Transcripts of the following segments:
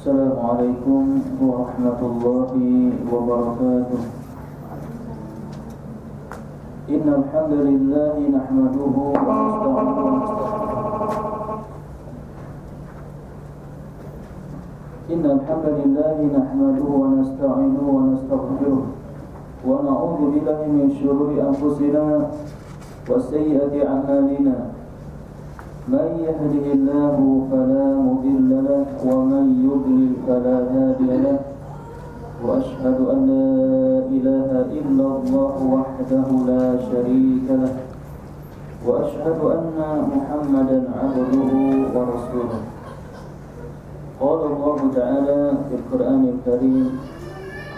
السلام عليكم ورحمة الله وبركاته. إن الحمد لله نحمده ونستعينه. إن الحمد لله نحمده ونستعينه ونستغفره ونعوذ بالله من شرور أنفسنا وسيئة أعمالنا. من يهده الله فلا مضل له ومن يضلل فلا هادي له. وأشهد أن لا إله إلا الله وحده لا شريك له. وأشهد أن محمدا عبده ورسوله. قال الله تعالى في القرآن الكريم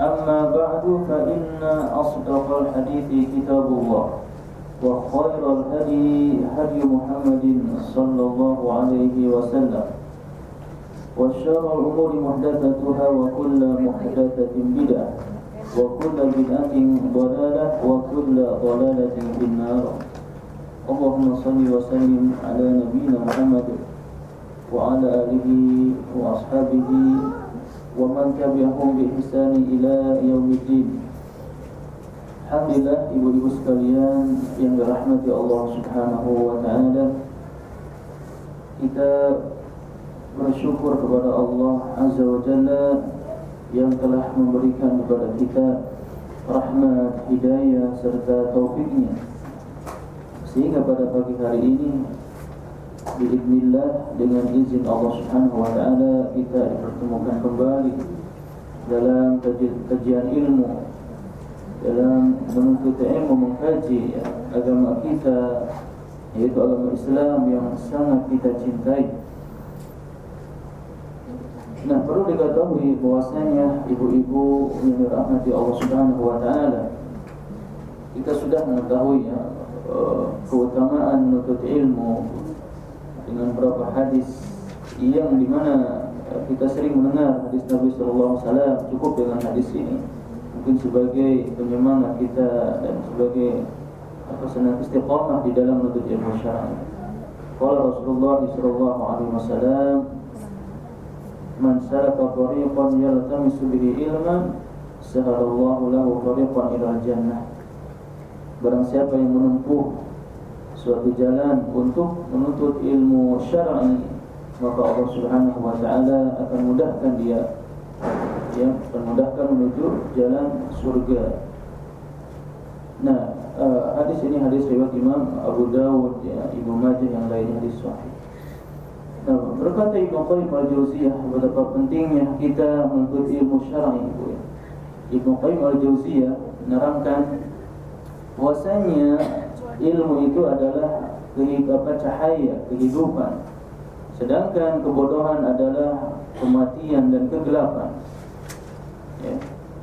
أما بعد فإن أصدق الحديث كتاب الله وخير الهدي هدي محمد صلى الله عليه وسلم وشر الأمور محدثتها وكل محدثة بدعة وكل بدعة ضلالة وكل ضلالة في النار اللهم صل وسلم على نبينا محمد وعلى آله وأصحابه ومن تبعهم بإحسان إلى يوم الدين Alhamdulillah ibu-ibu sekalian yang dirahmati Allah Subhanahu wa taala. Kita bersyukur kepada Allah Azza wa Jalla yang telah memberikan kepada kita rahmat, hidayah serta taufiknya sehingga pada pagi hari ini Bismillah dengan izin Allah Subhanahu wa taala kita dipertemukan kembali dalam kajian ilmu dalam menuntut ilmu mengkaji agama kita yaitu agama Islam yang sangat kita cintai. Nah perlu diketahui bahwasanya ibu-ibu yang dirahmati Allah Subhanahu Wa Taala. Kita sudah mengetahui ya eh, keutamaan menuntut ilmu dengan beberapa hadis yang di mana kita sering mendengar hadis Nabi Sallallahu Alaihi Wasallam cukup dengan hadis ini mungkin sebagai penyemangat kita dan sebagai apa senang istiqamah di dalam menuntut ilmu syar'i. Kalau Rasulullah Sallallahu Alaihi Wasallam Man salaka tariqan yaltamisu bihi ilman Sahalallahu lahu tariqan ila jannah Barang siapa yang menempuh suatu jalan untuk menuntut ilmu syar'i maka Allah Subhanahu wa taala akan mudahkan dia ya akan mudahkan menuju jalan surga. Nah, uh, hadis ini hadis riwayat Imam Abu Dawud ya, Ibnu Majah yang lain hadis sahih. Nah, berkata Ibnu Qayyim al-Jauziyah betapa pentingnya kita menuntut ilmu syar'i itu ya. Ibnu Qayyim al-Jauziyah menerangkan bahwasanya ilmu itu adalah kehidupan cahaya kehidupan. Sedangkan kebodohan adalah kematian dan kegelapan. Ya.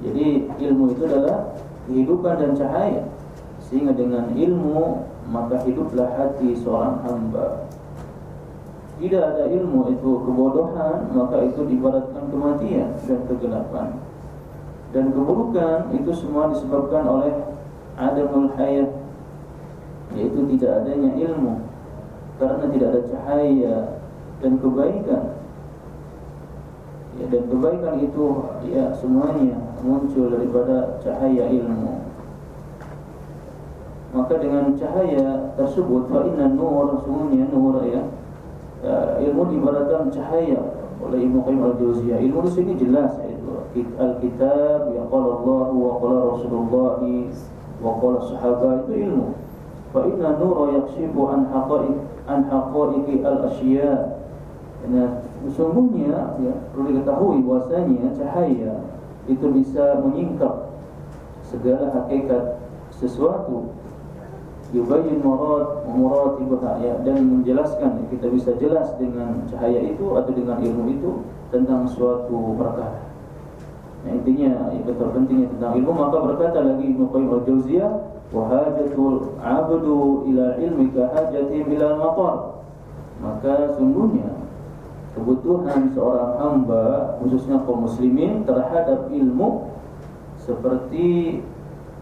Jadi ilmu itu adalah kehidupan dan cahaya. Sehingga dengan ilmu maka hiduplah hati seorang hamba tidak ada ilmu itu kebodohan maka itu dibaratkan kematian dan kegelapan dan keburukan itu semua disebabkan oleh adamul hayat yaitu tidak adanya ilmu karena tidak ada cahaya dan kebaikan ya dan kebaikan itu ya semuanya muncul daripada cahaya ilmu maka dengan cahaya tersebut fa inna nur nur ya uh, ilmu diibaratkan cahaya oleh Ibnu Qayyim al-Jauziyah. Ilmu di sini jelas yaitu al-kitab ya qala Allah wa qala Rasulullah para sahabat itu ilmu. Inna nura yakshifu an haqa'iq an haqa'iqi al-asya. Nah, sesungguhnya ya, perlu diketahui bahwasanya cahaya itu bisa menyingkap segala hakikat sesuatu yubayyin murad muratibha ya dan menjelaskan kita bisa jelas dengan cahaya itu atau dengan ilmu itu tentang suatu perkara. Nah, intinya yang terpentingnya tentang ilmu maka berkata lagi Ibnu Qayyim al-Jauziyah wa hajatul 'abdu ila ilmi ka hajati bilal maqar. Maka sungguhnya kebutuhan seorang hamba khususnya kaum muslimin terhadap ilmu seperti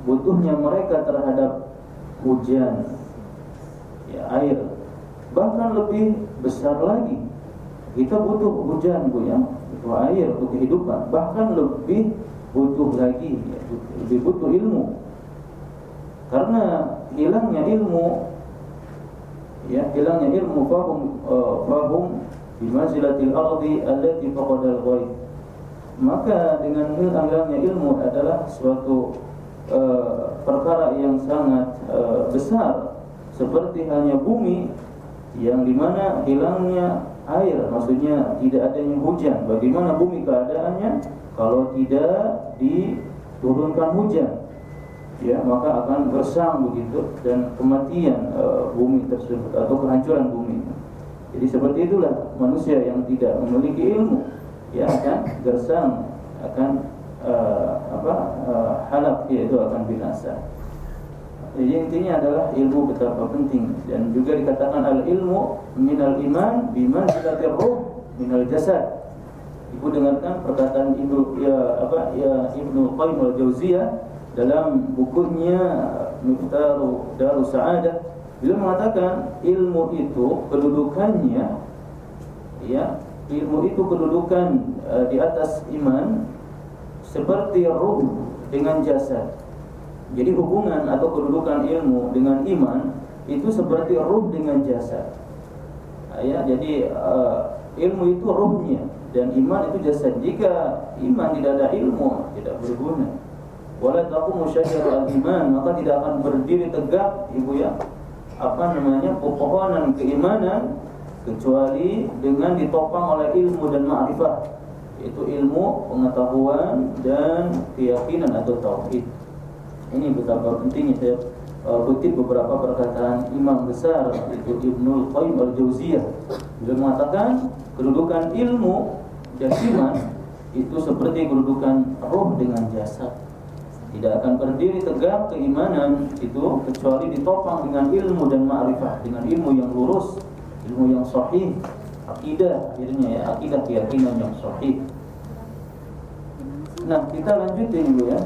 butuhnya mereka terhadap hujan ya air. Bahkan lebih besar lagi kita butuh hujan bu ya butuh air untuk kehidupan. Bahkan lebih butuh lagi ya, lebih butuh ilmu karena hilangnya ilmu ya hilangnya ilmu fahum uh, fahum di manzilatil ardi allati faqadal ghaib. Maka dengan hilangnya ilmu adalah suatu uh, perkara yang sangat uh, besar. Seperti hanya bumi yang di mana hilangnya air maksudnya tidak adanya hujan. Bagaimana bumi keadaannya? Kalau tidak diturunkan hujan ya maka akan gersang begitu dan kematian uh, bumi tersebut atau kehancuran bumi jadi seperti itulah manusia yang tidak memiliki ilmu ya akan gersang akan uh, apa uh, halak yaitu akan binasa jadi intinya adalah ilmu betapa penting dan juga dikatakan al ilmu minal iman bima silatir ruh minal jasad. Ibu dengarkan perkataan Ibnu ya apa ya Ibnu Qayyim al-Jauziyah dalam bukunya Miftaru Darus Sa'adah beliau mengatakan ilmu itu kedudukannya ya ilmu itu kedudukan uh, di atas iman seperti ruh dengan jasad jadi hubungan atau kedudukan ilmu dengan iman itu seperti ruh dengan jasad. Ya, jadi uh, ilmu itu ruhnya dan iman itu jasad. Jika iman tidak ada ilmu, tidak berguna. Wala taqumu al iman, maka tidak akan berdiri tegak ibu ya. Apa namanya? pepohonan keimanan kecuali dengan ditopang oleh ilmu dan ma'rifah yaitu ilmu, pengetahuan dan keyakinan atau tauhid. Ini betapa pentingnya saya uh, kutip beberapa perkataan imam besar itu Ibnu Qayyim al-Jauziyah. Beliau mengatakan kedudukan ilmu dan iman itu seperti kedudukan roh dengan jasad. Tidak akan berdiri tegak keimanan itu kecuali ditopang dengan ilmu dan ma'rifah, dengan ilmu yang lurus, ilmu yang sahih, akidah akhirnya ya, akidah keyakinan yang sahih. Nah, kita lanjutin dulu ya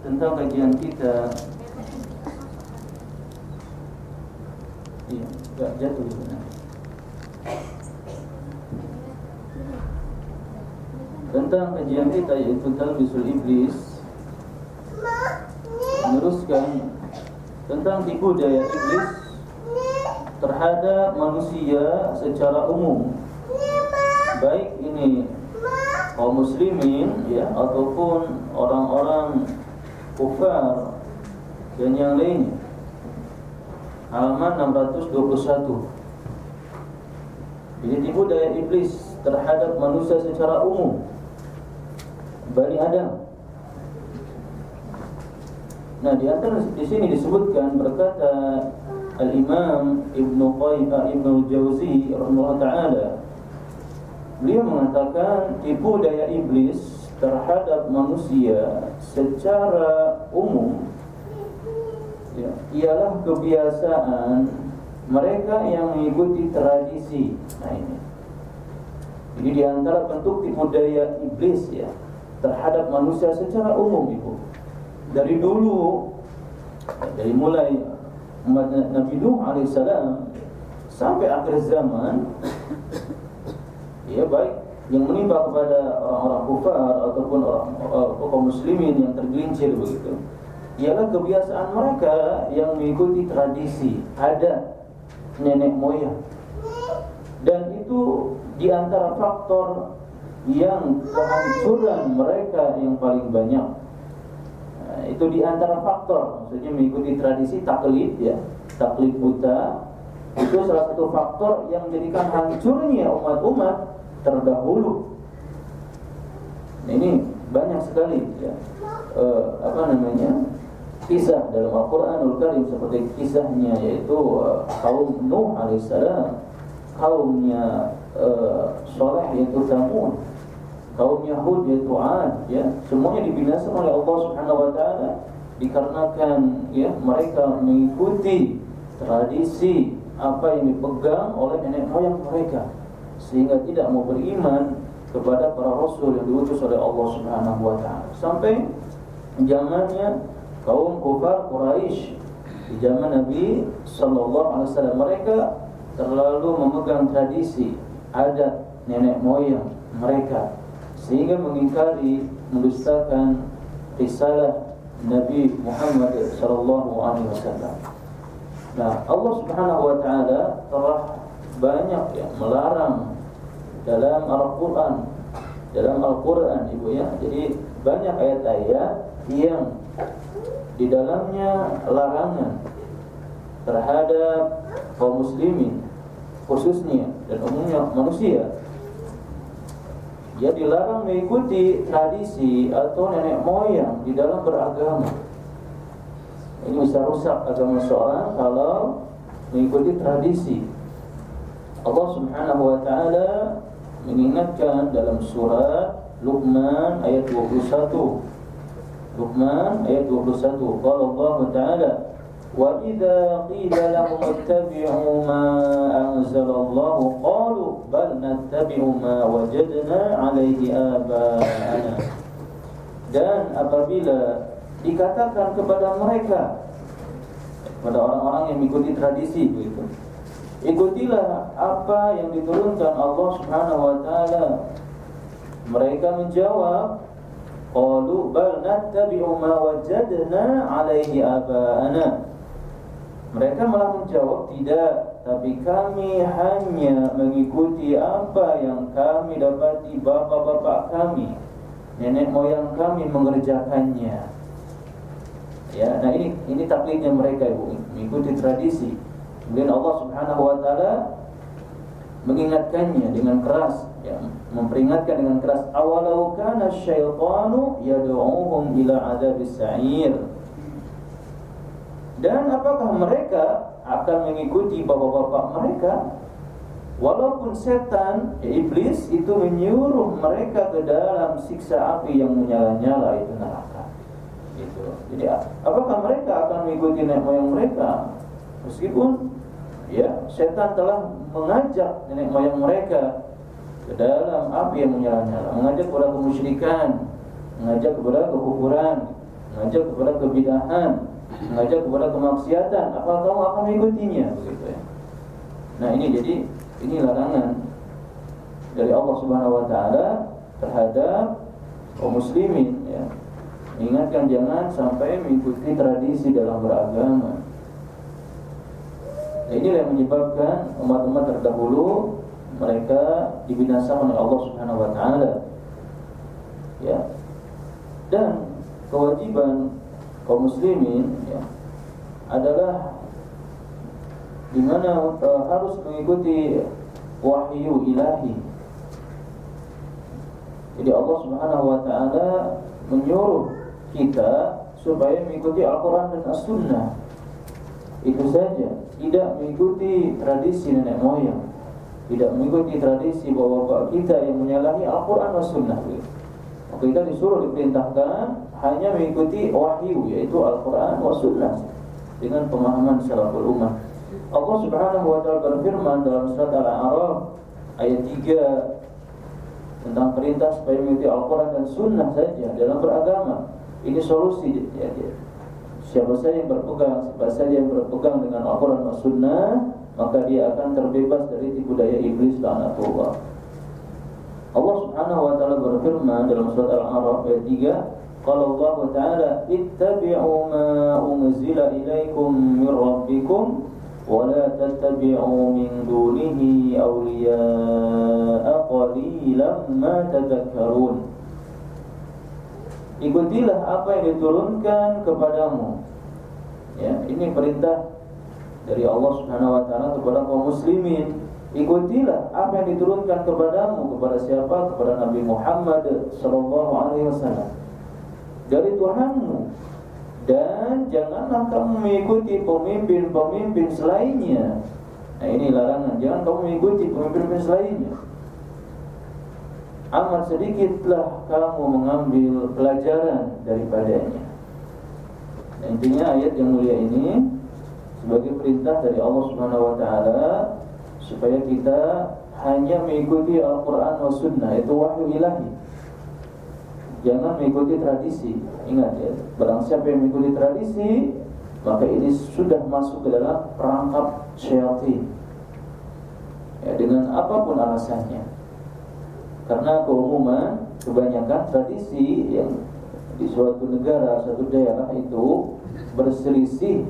tentang kajian kita. Iya gak jatuh sana. Tentang kajian kita yaitu talbisul iblis meneruskan tentang tipu daya iblis terhadap manusia secara umum. Baik ini kaum muslimin ya ataupun orang-orang kufar dan yang lainnya halaman 621 ini tipu daya iblis terhadap manusia secara umum. Bani Adam Nah di antara di sini disebutkan berkata Al Imam Ibnu Qayyim Ibnu Jauzi rahimahullah taala beliau mengatakan tipu daya iblis terhadap manusia secara umum ya, ialah kebiasaan mereka yang mengikuti tradisi. Nah ini. Jadi di antara bentuk tipu daya iblis ya terhadap manusia secara umum itu. Dari dulu dari mulai Nabi Nuh alaihissalam sampai akhir zaman ya baik yang menimpa kepada orang-orang kufar ataupun orang uh, kaum muslimin yang tergelincir begitu ialah kebiasaan mereka yang mengikuti tradisi adat nenek moyang. Dan itu di antara faktor yang kehancuran mereka yang paling banyak Nah, itu di antara faktor, maksudnya mengikuti tradisi taklid ya, taklid buta itu salah satu faktor yang menjadikan hancurnya umat-umat terdahulu. Nah, ini banyak sekali ya, e, apa namanya? Kisah dalam Al-Quranul Karim seperti kisahnya yaitu uh, kaum Nuh alaihissalam, kaumnya uh, Soleh yaitu Thamud, kaum Yahud yaitu Ad, ya. Semuanya dibinasakan oleh Allah Subhanahu Wa Taala dikarenakan ya mereka mengikuti tradisi apa yang dipegang oleh nenek moyang mereka sehingga tidak mau beriman kepada para rasul yang diutus oleh Allah Subhanahu wa taala. Sampai zamannya kaum kufar Quraisy di zaman Nabi sallallahu alaihi wasallam mereka terlalu memegang tradisi adat nenek moyang mereka sehingga mengingkari mendustakan risalah Nabi Muhammad sallallahu alaihi wasallam. Nah, Allah Subhanahu wa taala telah banyak ya melarang dalam Al-Qur'an dalam Al-Qur'an Ibu ya. Jadi banyak ayat-ayat yang di dalamnya larangan terhadap kaum muslimin khususnya dan umumnya manusia dia dilarang mengikuti tradisi atau nenek moyang di dalam beragama. Ini bisa rusak agama seorang kalau mengikuti tradisi. Allah Subhanahu wa taala mengingatkan dalam surat Luqman ayat 21 Luqman ayat 21 Qala Allah Ta'ala Idza qila lahum ittabi'u ma anzala Allah qalu bal nattabi'u ma wajadna 'alaihi aba'ana Dan apabila dikatakan kepada mereka kepada orang-orang yang mengikuti tradisi begitu ikutilah apa yang diturunkan Allah Subhanahu wa taala mereka menjawab Qalu bal nattabi'u ma wajadna alaihi aba'ana. Mereka malah menjawab tidak, tapi kami hanya mengikuti apa yang kami dapati bapak-bapak kami, nenek moyang kami mengerjakannya. Ya, nah ini ini taklidnya mereka Ibu, mengikuti tradisi. Kemudian Allah Subhanahu wa taala mengingatkannya dengan keras ya, memperingatkan dengan keras awalau kana syaitanu yad'uhum ila adzabis sa'ir dan apakah mereka akan mengikuti bapak-bapak mereka? Walaupun setan ya iblis itu menyuruh mereka ke dalam siksa api yang menyala-nyala itu neraka. Gitu. Jadi apakah mereka akan mengikuti nenek moyang mereka? Meskipun ya setan telah mengajak nenek moyang mereka ke dalam api yang menyala-nyala, mengajak kepada kemusyrikan, mengajak kepada kekufuran, mengajak kepada kebidahan, mengajak kepada kemaksiatan. Apa kamu akan mengikutinya? Begitu ya. Nah ini jadi ini larangan dari Allah Subhanahu Wa Taala terhadap kaum muslimin. Ya. Ingatkan jangan sampai mengikuti tradisi dalam beragama. Nah, inilah yang menyebabkan umat-umat terdahulu mereka dibinasakan oleh Allah Subhanahu wa taala. Ya. Dan kewajiban kaum muslimin ya adalah di mana uh, harus mengikuti wahyu ilahi. Jadi Allah Subhanahu wa taala menyuruh kita supaya mengikuti Al-Qur'an dan As-Sunnah. Itu saja tidak mengikuti tradisi nenek moyang, tidak mengikuti tradisi bapak-bapak kita yang menyalahi Al-Quran dan Sunnah. Maka kita disuruh diperintahkan hanya mengikuti wahyu yaitu Al-Quran dan Sunnah dengan pemahaman salaful ummah. Allah Subhanahu wa taala berfirman dalam surat Al-A'raf ayat 3 tentang perintah supaya mengikuti Al-Quran dan Sunnah saja dalam beragama. Ini solusi ya, ya. Siapa saja yang berpegang, siapa saja yang berpegang dengan Al-Quran dan Sunnah, maka dia akan terbebas dari tipu daya iblis dan Allah. Subhanahu wa taala berfirman dalam surat Al-A'raf ayat 3, qala Allah taala ittabi'u ma unzila ilaikum min rabbikum wa la tattabi'u min dunihi awliya'a qalilan ma tadhakkarun. ikutilah apa yang diturunkan kepadamu. Ya, ini perintah dari Allah Subhanahu wa taala kepada kaum muslimin. Ikutilah apa yang diturunkan kepadamu kepada siapa? Kepada Nabi Muhammad sallallahu alaihi wasallam. Dari Tuhanmu dan janganlah kamu mengikuti pemimpin-pemimpin selainnya. Nah ini larangan, jangan kamu mengikuti pemimpin-pemimpin selainnya amat sedikitlah kamu mengambil pelajaran daripadanya. Nah, intinya ayat yang mulia ini sebagai perintah dari Allah Subhanahu wa taala supaya kita hanya mengikuti Al-Qur'an dan Sunnah itu wahyu ilahi. Jangan mengikuti tradisi. Ingat ya, barang siapa yang mengikuti tradisi, maka ini sudah masuk ke dalam perangkap syaitan. Ya, dengan apa pun alasannya. Karena keumuman kebanyakan tradisi yang di suatu negara, suatu daerah itu berselisih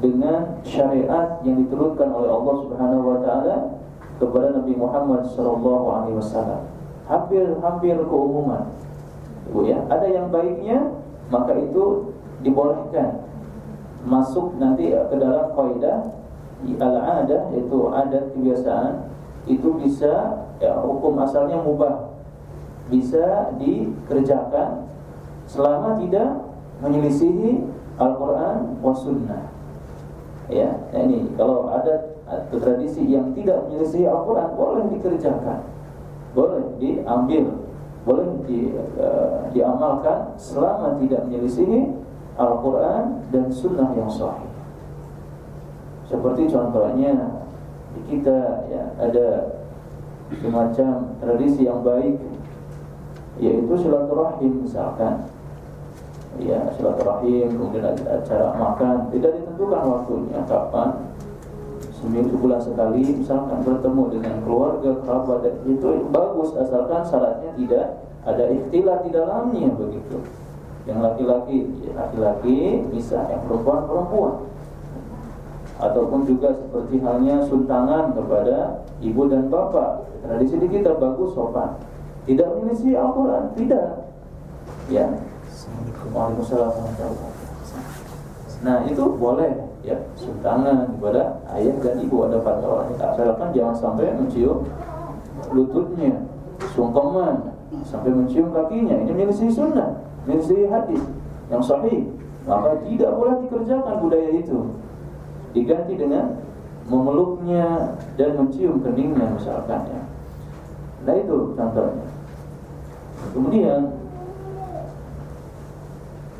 dengan syariat yang diturunkan oleh Allah Subhanahu wa taala kepada Nabi Muhammad sallallahu alaihi wasallam. Hampir-hampir keumuman. Ibu ya, ada yang baiknya maka itu dibolehkan masuk nanti ke dalam kaidah al-adah itu adat kebiasaan itu bisa ya, hukum asalnya mubah bisa dikerjakan selama tidak menyelisihi Al-Quran wa Sunnah. Ya, nah ini kalau ada tradisi yang tidak menyelisihi Al-Quran boleh dikerjakan, boleh diambil, boleh di, uh, diamalkan selama tidak menyelisihi Al-Quran dan Sunnah yang sahih. Seperti contohnya di kita ya ada semacam tradisi yang baik yaitu silaturahim misalkan. Ya silaturahim kemudian acara makan. Tidak ditentukan waktunya kapan seminggu sebulan sekali misalkan bertemu dengan keluarga kerabat itu bagus asalkan syaratnya tidak ada ikhtilat di dalamnya begitu yang laki-laki laki-laki bisa yang perempuan perempuan ataupun juga seperti halnya suntangan kepada ibu dan bapak. Tradisi di kita bagus sopan. Tidak menyelisih Al-Quran, tidak. Ya. Waalaikumsalam Nah itu boleh ya suntangan kepada ayah dan ibu ada fatwa. Asalkan jangan sampai mencium lututnya, sungkeman, sampai mencium kakinya. Ini menyelisih sunnah, menyelisih hadis yang sahih. Maka tidak boleh dikerjakan budaya itu diganti dengan memeluknya dan mencium keningnya misalkan ya. Nah itu contohnya. Kemudian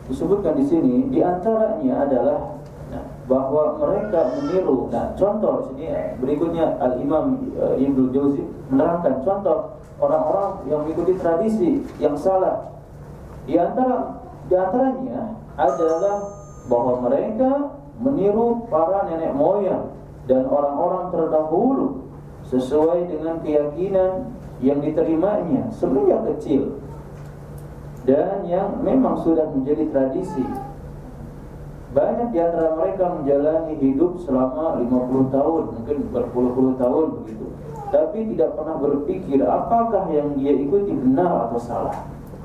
disebutkan di sini di antaranya adalah nah, bahwa mereka meniru. Nah contoh sini ya, berikutnya Al Imam uh, Ibnu Jauzi menerangkan contoh orang-orang yang mengikuti tradisi yang salah. Di antara di antaranya adalah bahwa mereka meniru para nenek moyang dan orang-orang terdahulu sesuai dengan keyakinan yang diterimanya semenjak kecil dan yang memang sudah menjadi tradisi. Banyak di antara mereka menjalani hidup selama 50 tahun, mungkin berpuluh-puluh tahun begitu. Tapi tidak pernah berpikir apakah yang dia ikuti benar atau salah.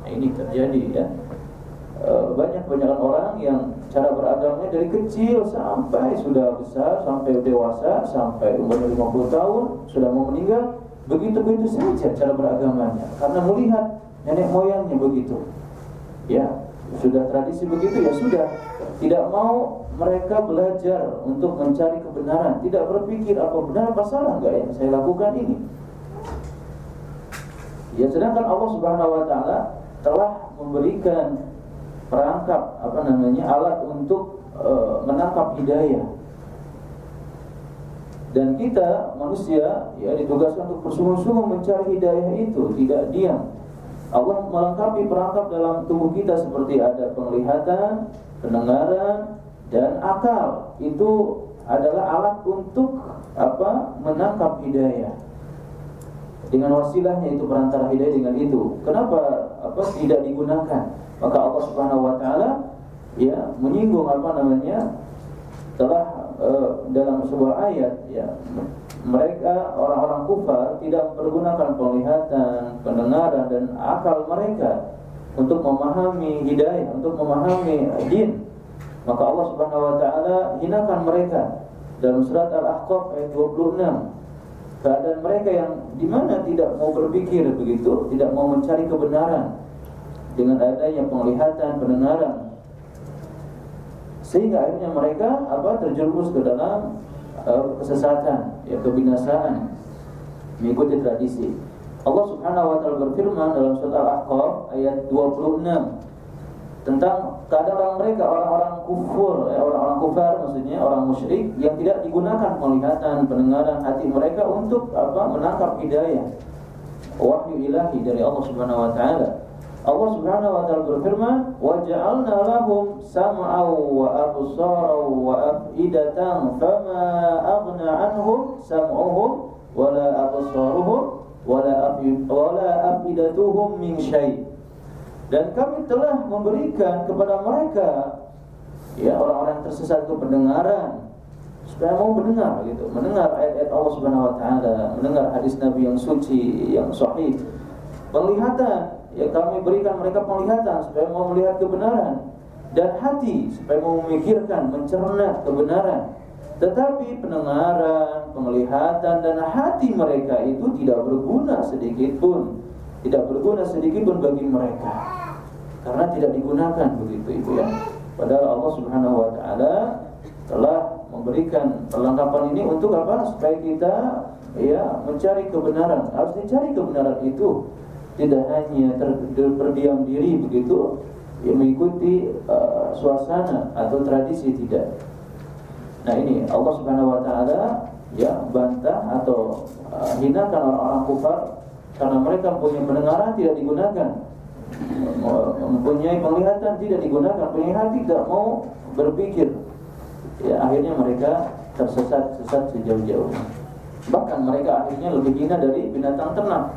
Nah, ini terjadi ya. Eh, banyak banyak orang yang cara beragamanya dari kecil sampai sudah besar, sampai dewasa, sampai umur 50 tahun, sudah mau meninggal, begitu-begitu saja cara beragamanya. Karena melihat nenek moyangnya begitu. Ya, sudah tradisi begitu ya sudah. Tidak mau mereka belajar untuk mencari kebenaran, tidak berpikir apa benar apa salah enggak yang saya lakukan ini. Ya sedangkan Allah Subhanahu wa taala telah memberikan perangkap apa namanya alat untuk e, menangkap hidayah dan kita manusia ya ditugaskan untuk bersungguh-sungguh mencari hidayah itu tidak diam Allah melengkapi perangkap dalam tubuh kita seperti ada penglihatan, pendengaran dan akal. Itu adalah alat untuk apa menangkap hidayah. Dengan wasilahnya itu perantara hidayah dengan itu. Kenapa apa tidak digunakan? Maka Allah Subhanahu wa taala ya menyinggung apa namanya telah uh, dalam sebuah ayat ya mereka orang-orang kufar tidak mempergunakan penglihatan, pendengaran dan akal mereka untuk memahami hidayah, untuk memahami din. Maka Allah Subhanahu wa taala hinakan mereka dalam surat Al-Ahqaf ayat 26. Keadaan mereka yang di mana tidak mau berpikir begitu, tidak mau mencari kebenaran dengan adanya penglihatan, pendengaran. Sehingga akhirnya mereka apa terjerumus ke dalam kesesatan, ya kebinasaan mengikuti tradisi. Allah Subhanahu wa taala berfirman dalam surat Al-Ahqaf ayat 26 tentang keadaan mereka orang-orang kufur, ya, orang-orang kufar maksudnya orang musyrik yang tidak digunakan penglihatan, pendengaran hati mereka untuk apa? menangkap hidayah wahyu ilahi dari Allah Subhanahu wa taala. Allah Subhanahu wa taala berfirman, "Wa ja'alna lahum sam'an wa absaran wa af'idatan fama aghna 'anhum sam'uhum wala absaruhum wala wala afidatuhum min syai. Dan kami telah memberikan kepada mereka ya orang-orang tersesat itu pendengaran supaya mau mendengar gitu. Mendengar ayat-ayat Allah Subhanahu wa taala mendengar hadis Nabi yang suci yang sahih. Penglihatan ya kami berikan mereka penglihatan supaya mau melihat kebenaran dan hati supaya mau memikirkan mencerna kebenaran tetapi pendengaran, penglihatan dan hati mereka itu tidak berguna sedikit pun. Tidak berguna sedikit pun bagi mereka. Karena tidak digunakan begitu itu ya. Padahal Allah Subhanahu wa taala telah memberikan perlengkapan ini untuk apa? Supaya kita ya mencari kebenaran. Harus dicari kebenaran itu. Tidak hanya ter, berdiam diri begitu ya mengikuti uh, suasana atau tradisi tidak. Nah ini Allah Subhanahu Wa Taala ya bantah atau uh, hinakan orang-orang kufar karena mereka punya pendengaran tidak digunakan, mempunyai penglihatan tidak digunakan, punya hati tidak mau berpikir. Ya akhirnya mereka tersesat sesat sejauh-jauhnya. Bahkan mereka akhirnya lebih hina dari binatang ternak.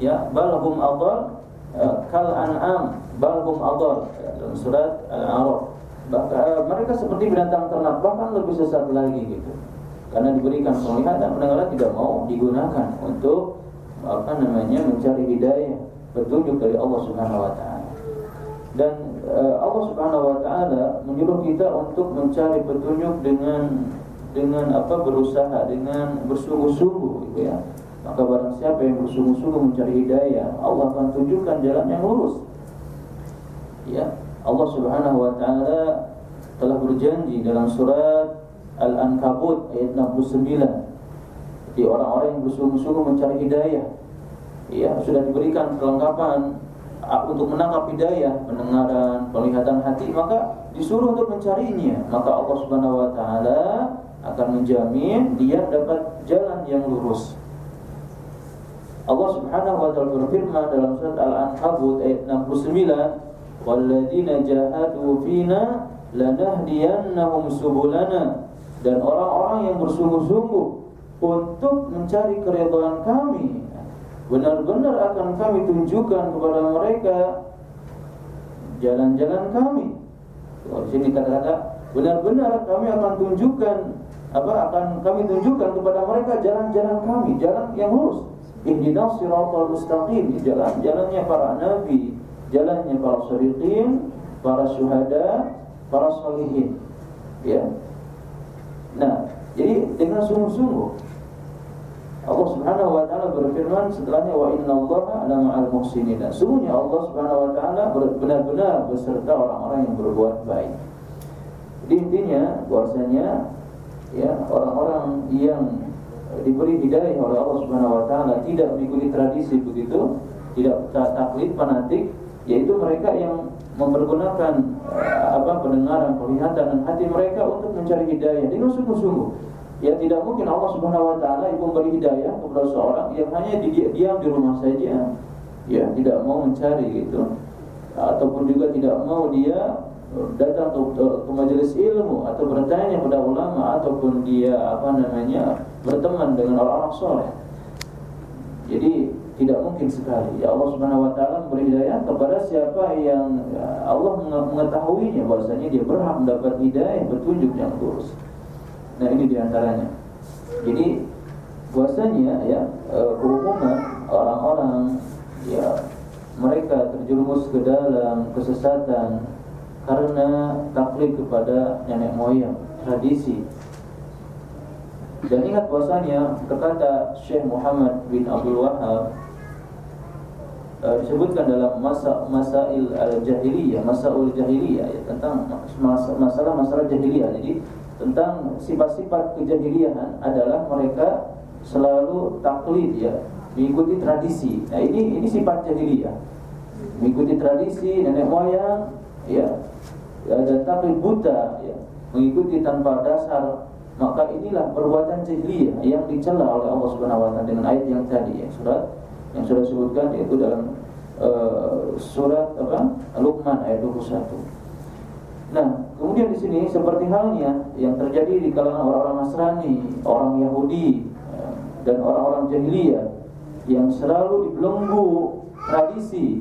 Ya, balhum adal uh, kal an'am, balhum adal dalam surat Al-A'raf. Bahkan mereka seperti binatang ternak bahkan lebih sesat lagi gitu. Karena diberikan penglihatan pendengaran tidak mau digunakan untuk apa namanya mencari hidayah petunjuk dari Allah Subhanahu wa taala. Dan uh, Allah Subhanahu wa taala menyuruh kita untuk mencari petunjuk dengan dengan apa berusaha dengan bersungguh-sungguh gitu ya maka barang siapa yang bersungguh-sungguh mencari hidayah Allah akan tunjukkan jalan yang lurus ya Allah Subhanahu wa taala telah berjanji dalam surat Al-Ankabut ayat 69 di orang-orang yang bersungguh-sungguh mencari hidayah ya sudah diberikan perlengkapan untuk menangkap hidayah, pendengaran, penglihatan hati, maka disuruh untuk mencarinya. Maka Allah Subhanahu wa taala akan menjamin dia dapat jalan yang lurus. Allah Subhanahu wa taala berfirman dalam surat Al-Ankabut ayat 69 walladzina jahadu fina lanahdiyannahum subulana dan orang-orang yang bersungguh-sungguh untuk mencari keridhaan kami benar-benar akan kami tunjukkan kepada mereka jalan-jalan kami. Oh, di sini kata-kata benar-benar kami akan tunjukkan apa akan kami tunjukkan kepada mereka jalan-jalan kami, jalan yang lurus. Ihdinas siratal mustaqim, jalan-jalannya para nabi, jalannya para syariqin, para syuhada, para salihin. Ya. Nah, jadi dengan sungguh-sungguh Allah Subhanahu wa taala berfirman setelahnya wa inna allaha ala ma'al muhsinin. Sungguhnya Allah Subhanahu wa taala benar-benar beserta orang-orang yang berbuat baik. Jadi intinya bahwasanya ya orang-orang yang diberi hidayah oleh Allah Subhanahu wa taala tidak mengikuti tradisi begitu, tidak taklid fanatik, yaitu mereka yang mempergunakan uh, apa pendengaran, penglihatan dan hati mereka untuk mencari hidayah dengan sungguh-sungguh. Ya tidak mungkin Allah Subhanahu wa taala itu memberi hidayah kepada seorang yang hanya di, diam di rumah saja, ya tidak mau mencari gitu. Ataupun juga tidak mau dia datang ke, ke, ke majelis ilmu atau bertanya pada ulama ataupun dia apa namanya berteman dengan orang-orang soleh. Jadi tidak mungkin sekali. Ya Allah Subhanahu wa taala memberi hidayah kepada siapa yang ya, Allah mengetahuinya bahwasanya dia berhak mendapat hidayah petunjuk yang lurus. Nah, ini di antaranya. Jadi bahwasanya ya e, kerumunan orang-orang ya mereka terjerumus ke dalam kesesatan karena taklid kepada nenek moyang, tradisi. Dan ingat bahwasanya berkata Syekh Muhammad bin Abdul Wahab uh, disebutkan dalam masa masail al-jahiliyah, masaul jahiliyah ya, tentang masalah-masalah jahiliyah. Jadi tentang sifat-sifat kejahiliahan adalah mereka selalu taklid ya, mengikuti tradisi. Nah, ini ini sifat jahiliyah. Mengikuti tradisi nenek moyang ya, ya dan taklid buta ya, mengikuti tanpa dasar maka inilah perbuatan jahiliyah yang dicela oleh Allah Subhanahu wa taala dengan ayat yang tadi ya surat yang sudah disebutkan yaitu dalam uh, surat apa? Luqman ayat 21. Nah, kemudian di sini seperti halnya yang terjadi di kalangan orang-orang Nasrani, orang Yahudi ya, dan orang-orang jahiliyah yang selalu dibelenggu tradisi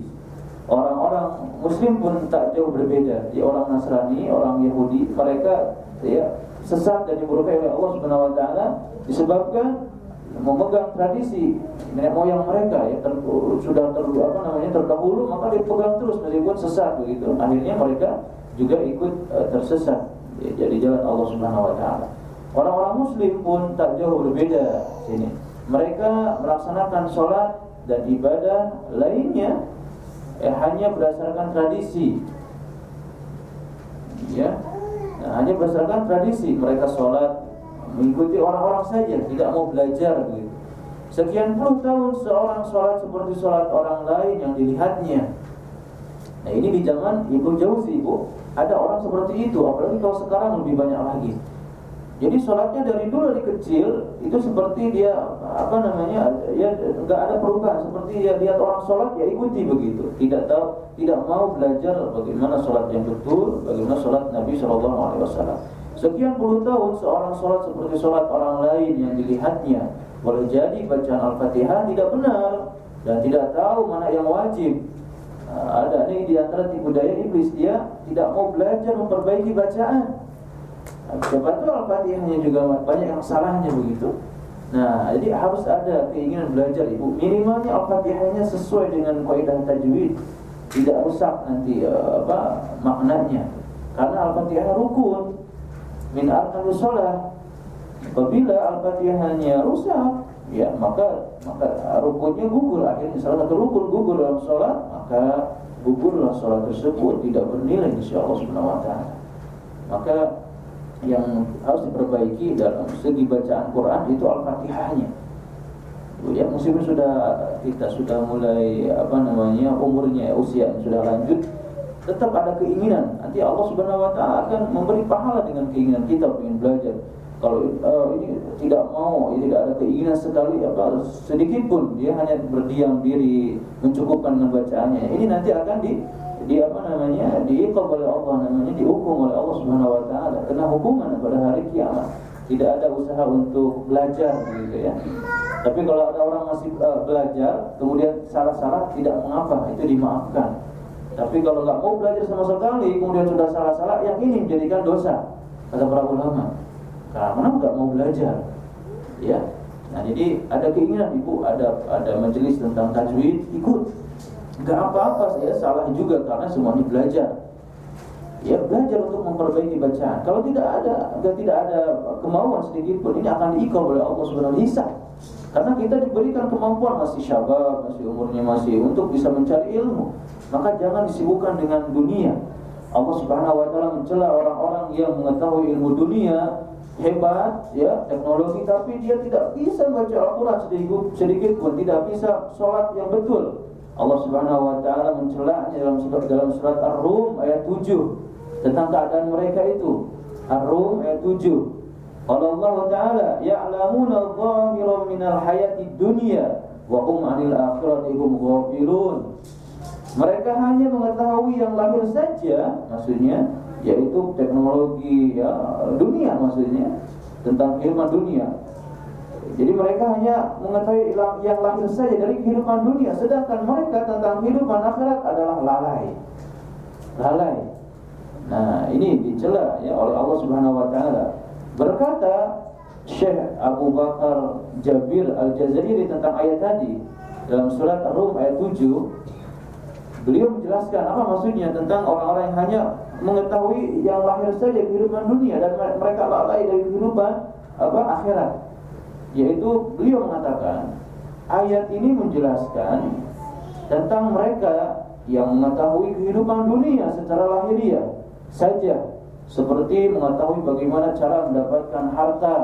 orang-orang muslim pun tak jauh berbeda ya orang Nasrani, orang Yahudi mereka ya sesat dan dimurkai oleh Allah Subhanahu wa taala disebabkan memegang tradisi nenek moyang mereka ya ter, sudah ter, apa namanya terdahulu maka dipegang terus meskipun sesat begitu. Akhirnya mereka juga ikut uh, tersesat ya, jadi jalan Allah Subhanahu wa taala. Orang-orang muslim pun tak jauh berbeda sini. Mereka melaksanakan sholat dan ibadah lainnya eh, hanya berdasarkan tradisi. Ya. Nah, hanya berdasarkan tradisi. Mereka sholat mengikuti orang-orang saja, tidak mau belajar begitu. Sekian puluh tahun seorang sholat seperti sholat orang lain yang dilihatnya. Nah ini di zaman Ibu Jauzi Ibu Ada orang seperti itu Apalagi kalau sekarang lebih banyak lagi Jadi sholatnya dari dulu dari kecil Itu seperti dia Apa namanya Ya nggak ada perubahan. Seperti dia lihat orang sholat ya ikuti begitu. Tidak tahu Tidak mau belajar bagaimana sholat yang betul Bagaimana sholat Nabi SAW Sekian puluh tahun seorang sholat seperti sholat orang lain yang dilihatnya Boleh jadi bacaan Al-Fatihah tidak benar Dan tidak tahu mana yang wajib. Nah, Ada nih di antara tipu daya iblis Dia tidak mau belajar memperbaiki bacaan Siapa tahu Al-Fatihahnya juga banyak yang salahnya begitu. Nah, jadi harus ada keinginan belajar ibu. Minimalnya Al-Fatihahnya sesuai dengan kaidah tajwid. Tidak rusak nanti uh, apa maknanya. Karena Al-Fatihah rukun. Min arkanus sholat. Apabila al-fatihahnya rusak ya maka maka rukunnya gugur. Akhirnya salah satu rukun gugur dalam sholat maka gugurlah sholat tersebut. Tidak bernilai di Allah Subhanahu Wa Taala. Maka yang harus diperbaiki dalam segi bacaan Quran itu al-fatihahnya. Ya meskipun sudah kita sudah mulai apa namanya umurnya usia sudah lanjut tetap ada keinginan. Nanti Allah Subhanahu wa taala akan memberi pahala dengan keinginan kita ingin belajar. Kalau uh, ini tidak mau ini tidak ada keinginan sekali apa sedikit pun dia hanya berdiam diri mencukupkan dengan bacaannya. Ini nanti akan di di apa namanya diiqab oleh Allah namanya dihukum oleh Allah Subhanahu wa taala kena hukuman pada hari kiamat tidak ada usaha untuk belajar gitu ya tapi kalau ada orang masih uh, belajar kemudian salah-salah tidak mengapa itu dimaafkan tapi kalau nggak mau belajar sama sekali, kemudian sudah salah-salah, yang ini menjadikan dosa. Kata para ulama. Karena nggak mau belajar, ya. Nah jadi ada keinginan ibu ada ada majelis tentang tajwid ikut. Gak apa-apa saya salah juga karena semuanya belajar. Ya belajar untuk memperbaiki bacaan. Kalau tidak ada, tidak ada kemauan sedikit pun ini akan diikau oleh Allah Subhanahu Wa Karena kita diberikan kemampuan masih syabab, masih umurnya masih untuk bisa mencari ilmu maka jangan disibukkan dengan dunia. Allah Subhanahu wa taala mencela orang-orang yang mengetahui ilmu dunia hebat ya teknologi tapi dia tidak bisa baca Al-Qur'an sedikit pun tidak bisa sholat yang betul. Allah Subhanahu wa taala mencelanya dalam surat dalam surat Ar-Rum ayat 7 tentang keadaan mereka itu. Ar-Rum ayat 7. Allah taala ya'lamuna dhahiran minal hayati dunya wa hum 'anil akhirati hum ghafilun. Mereka hanya mengetahui yang lahir saja, maksudnya yaitu teknologi ya dunia maksudnya tentang kehidupan dunia. Jadi mereka hanya mengetahui yang lahir saja dari kehidupan dunia, sedangkan mereka tentang kehidupan akhirat adalah lalai. Lalai. Nah, ini dicela ya oleh Allah Subhanahu wa taala. Berkata Syekh Abu Bakar Jabir Al-Jazairi tentang ayat tadi dalam surat Rum ayat 7 Beliau menjelaskan apa maksudnya tentang orang-orang yang hanya mengetahui yang lahir saja kehidupan dunia dan mereka lalai dari kehidupan apa akhirat. Yaitu beliau mengatakan ayat ini menjelaskan tentang mereka yang mengetahui kehidupan dunia secara lahiriah saja seperti mengetahui bagaimana cara mendapatkan harta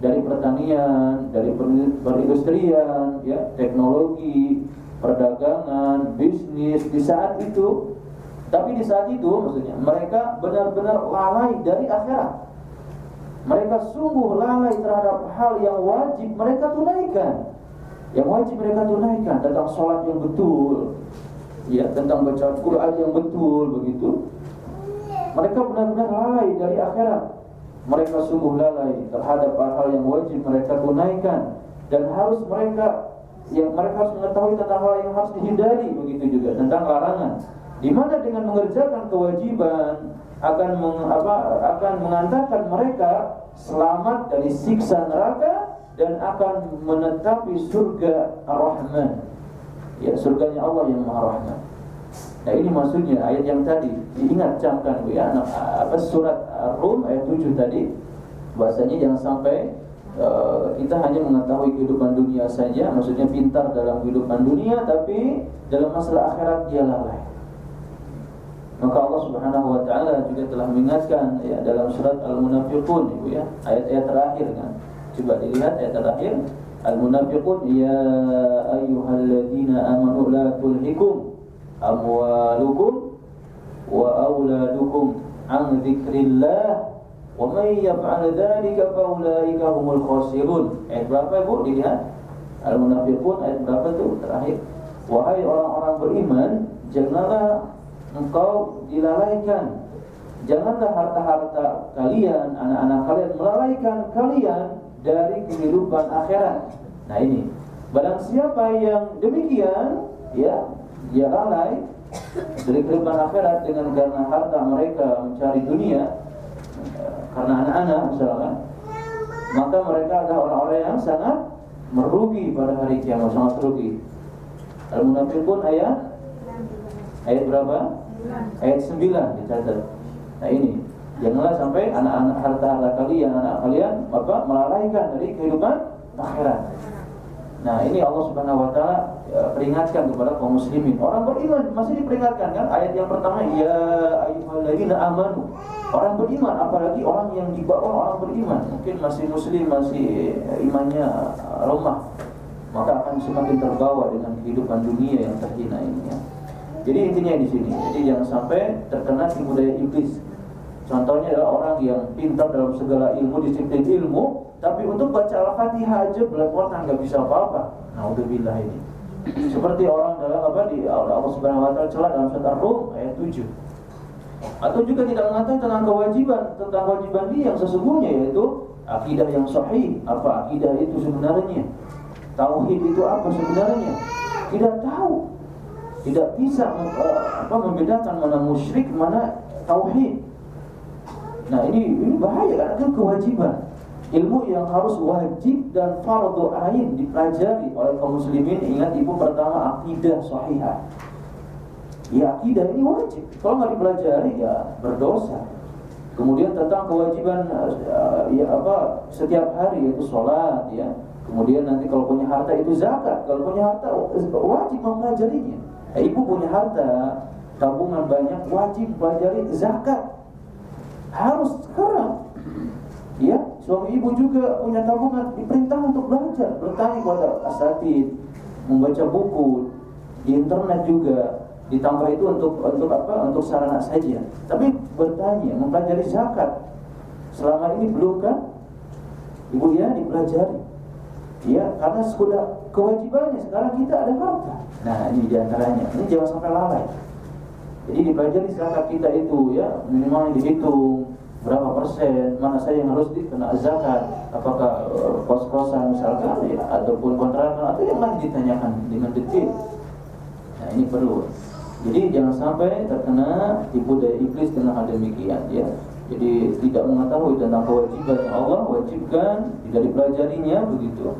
dari pertanian, dari perindustrian, ya, teknologi, perdagangan, bisnis di saat itu. Tapi di saat itu maksudnya mereka benar-benar lalai dari akhirat. Mereka sungguh lalai terhadap hal yang wajib mereka tunaikan. Yang wajib mereka tunaikan tentang sholat yang betul, ya tentang baca Quran yang betul begitu. Mereka benar-benar lalai dari akhirat. Mereka sungguh lalai terhadap hal-hal yang wajib mereka tunaikan dan harus mereka yang mereka harus mengetahui tentang hal yang harus dihindari begitu juga tentang larangan di mana dengan mengerjakan kewajiban akan meng, apa, akan mengantarkan mereka selamat dari siksa neraka dan akan menetapi surga Ar-Rahman. Ya surganya Allah yang Maha Rahman nah ini maksudnya ayat yang tadi. Diingat camkan ya apa surat Ar-Rum ayat 7 tadi. Bahasanya jangan sampai Eh, kita hanya mengetahui kehidupan dunia saja, maksudnya pintar dalam kehidupan dunia, tapi dalam masalah akhirat dia lalai. Maka Allah Subhanahu wa taala juga telah mengingatkan ya dalam surat Al-Munafiqun Ibu ya, ayat-ayat terakhir kan. Coba dilihat ayat terakhir Al-Munafiqun ya ayyuhalladzina amanu la tulhikum amwalukum wa auladukum an dzikrillah Wa may yaf'al dzalika fa ulaika humul khasirun. Ayat berapa Ibu? Dilihat. Al-Munafiqun ayat berapa itu terakhir? Wahai orang-orang beriman, janganlah engkau dilalaikan. Janganlah harta-harta kalian, anak-anak kalian melalaikan kalian dari kehidupan akhirat. Nah ini, barang siapa yang demikian, ya, dia lalai dari kehidupan akhirat dengan karena harta mereka mencari dunia, karena anak-anak misalkan maka mereka adalah orang-orang yang sangat merugi pada hari kiamat sangat merugi Al-Munafiqun ayat ayat berapa? Ayat 9 dicatat. Nah ini janganlah sampai anak-anak harta-harta kalian, anak kalian apa melalaikan dari kehidupan akhirat. Nah ini Allah Subhanahu Wa Taala ya, peringatkan kepada kaum muslimin. Orang beriman masih diperingatkan kan? Ayat yang pertama ya ayyuhalladzina amanu Orang beriman, apalagi orang yang di bawah orang beriman, mungkin masih muslim, masih imannya lemah, maka akan semakin terbawa dengan kehidupan dunia yang terhina ini ya. Jadi intinya di sini, jadi jangan sampai terkena tipu daya iblis. Contohnya adalah orang yang pintar dalam segala ilmu, disiplin ilmu, tapi untuk baca Al-Fatihah aja belepotan nggak bisa apa-apa. Nah, udah bilah ini. Seperti orang dalam apa di Allah Subhanahu wa taala celah dalam surat Ar-Rum ayat 7 atau juga tidak mengatakan tentang kewajiban tentang kewajiban dia yang sesungguhnya yaitu akidah yang sahih apa akidah itu sebenarnya tauhid itu apa sebenarnya tidak tahu tidak bisa apa membedakan mana musyrik mana tauhid nah ini ini bahaya karena kan kewajiban ilmu yang harus wajib dan fardu ain dipelajari oleh kaum muslimin ingat ibu pertama akidah sahihah Ya akidah ini wajib. Kalau nggak dipelajari ya berdosa. Kemudian tentang kewajiban uh, ya apa setiap hari yaitu sholat ya. Kemudian nanti kalau punya harta itu zakat. Kalau punya harta wajib mempelajarinya. Eh, ibu punya harta tabungan banyak wajib pelajari zakat. Harus sekarang. Ya, suami ibu juga punya tabungan. Diperintah untuk belajar, bertanya kepada asatid, membaca buku di internet juga. Ditambah itu untuk untuk apa? Untuk sarana saja tapi bertanya mempelajari zakat. Selama ini belum kan? Ibu ya dipelajari. Ya karena sudah kewajibannya. Sekarang kita ada harta. Nah ini di antaranya. Ini jangan sampai lalai. Jadi dipelajari zakat kita itu ya. Minimal dihitung berapa persen mana saya yang harus dikena zakat apakah uh, kos-kosan misalkan ya ataupun kontrakan atau yang lain ditanyakan dengan detail. Nah ini perlu. Jadi jangan sampai terkena tipu daya iblis dengan hal demikian ya. Jadi tidak mengetahui tentang kewajiban Allah wajibkan, tidak dipelajarinya begitu.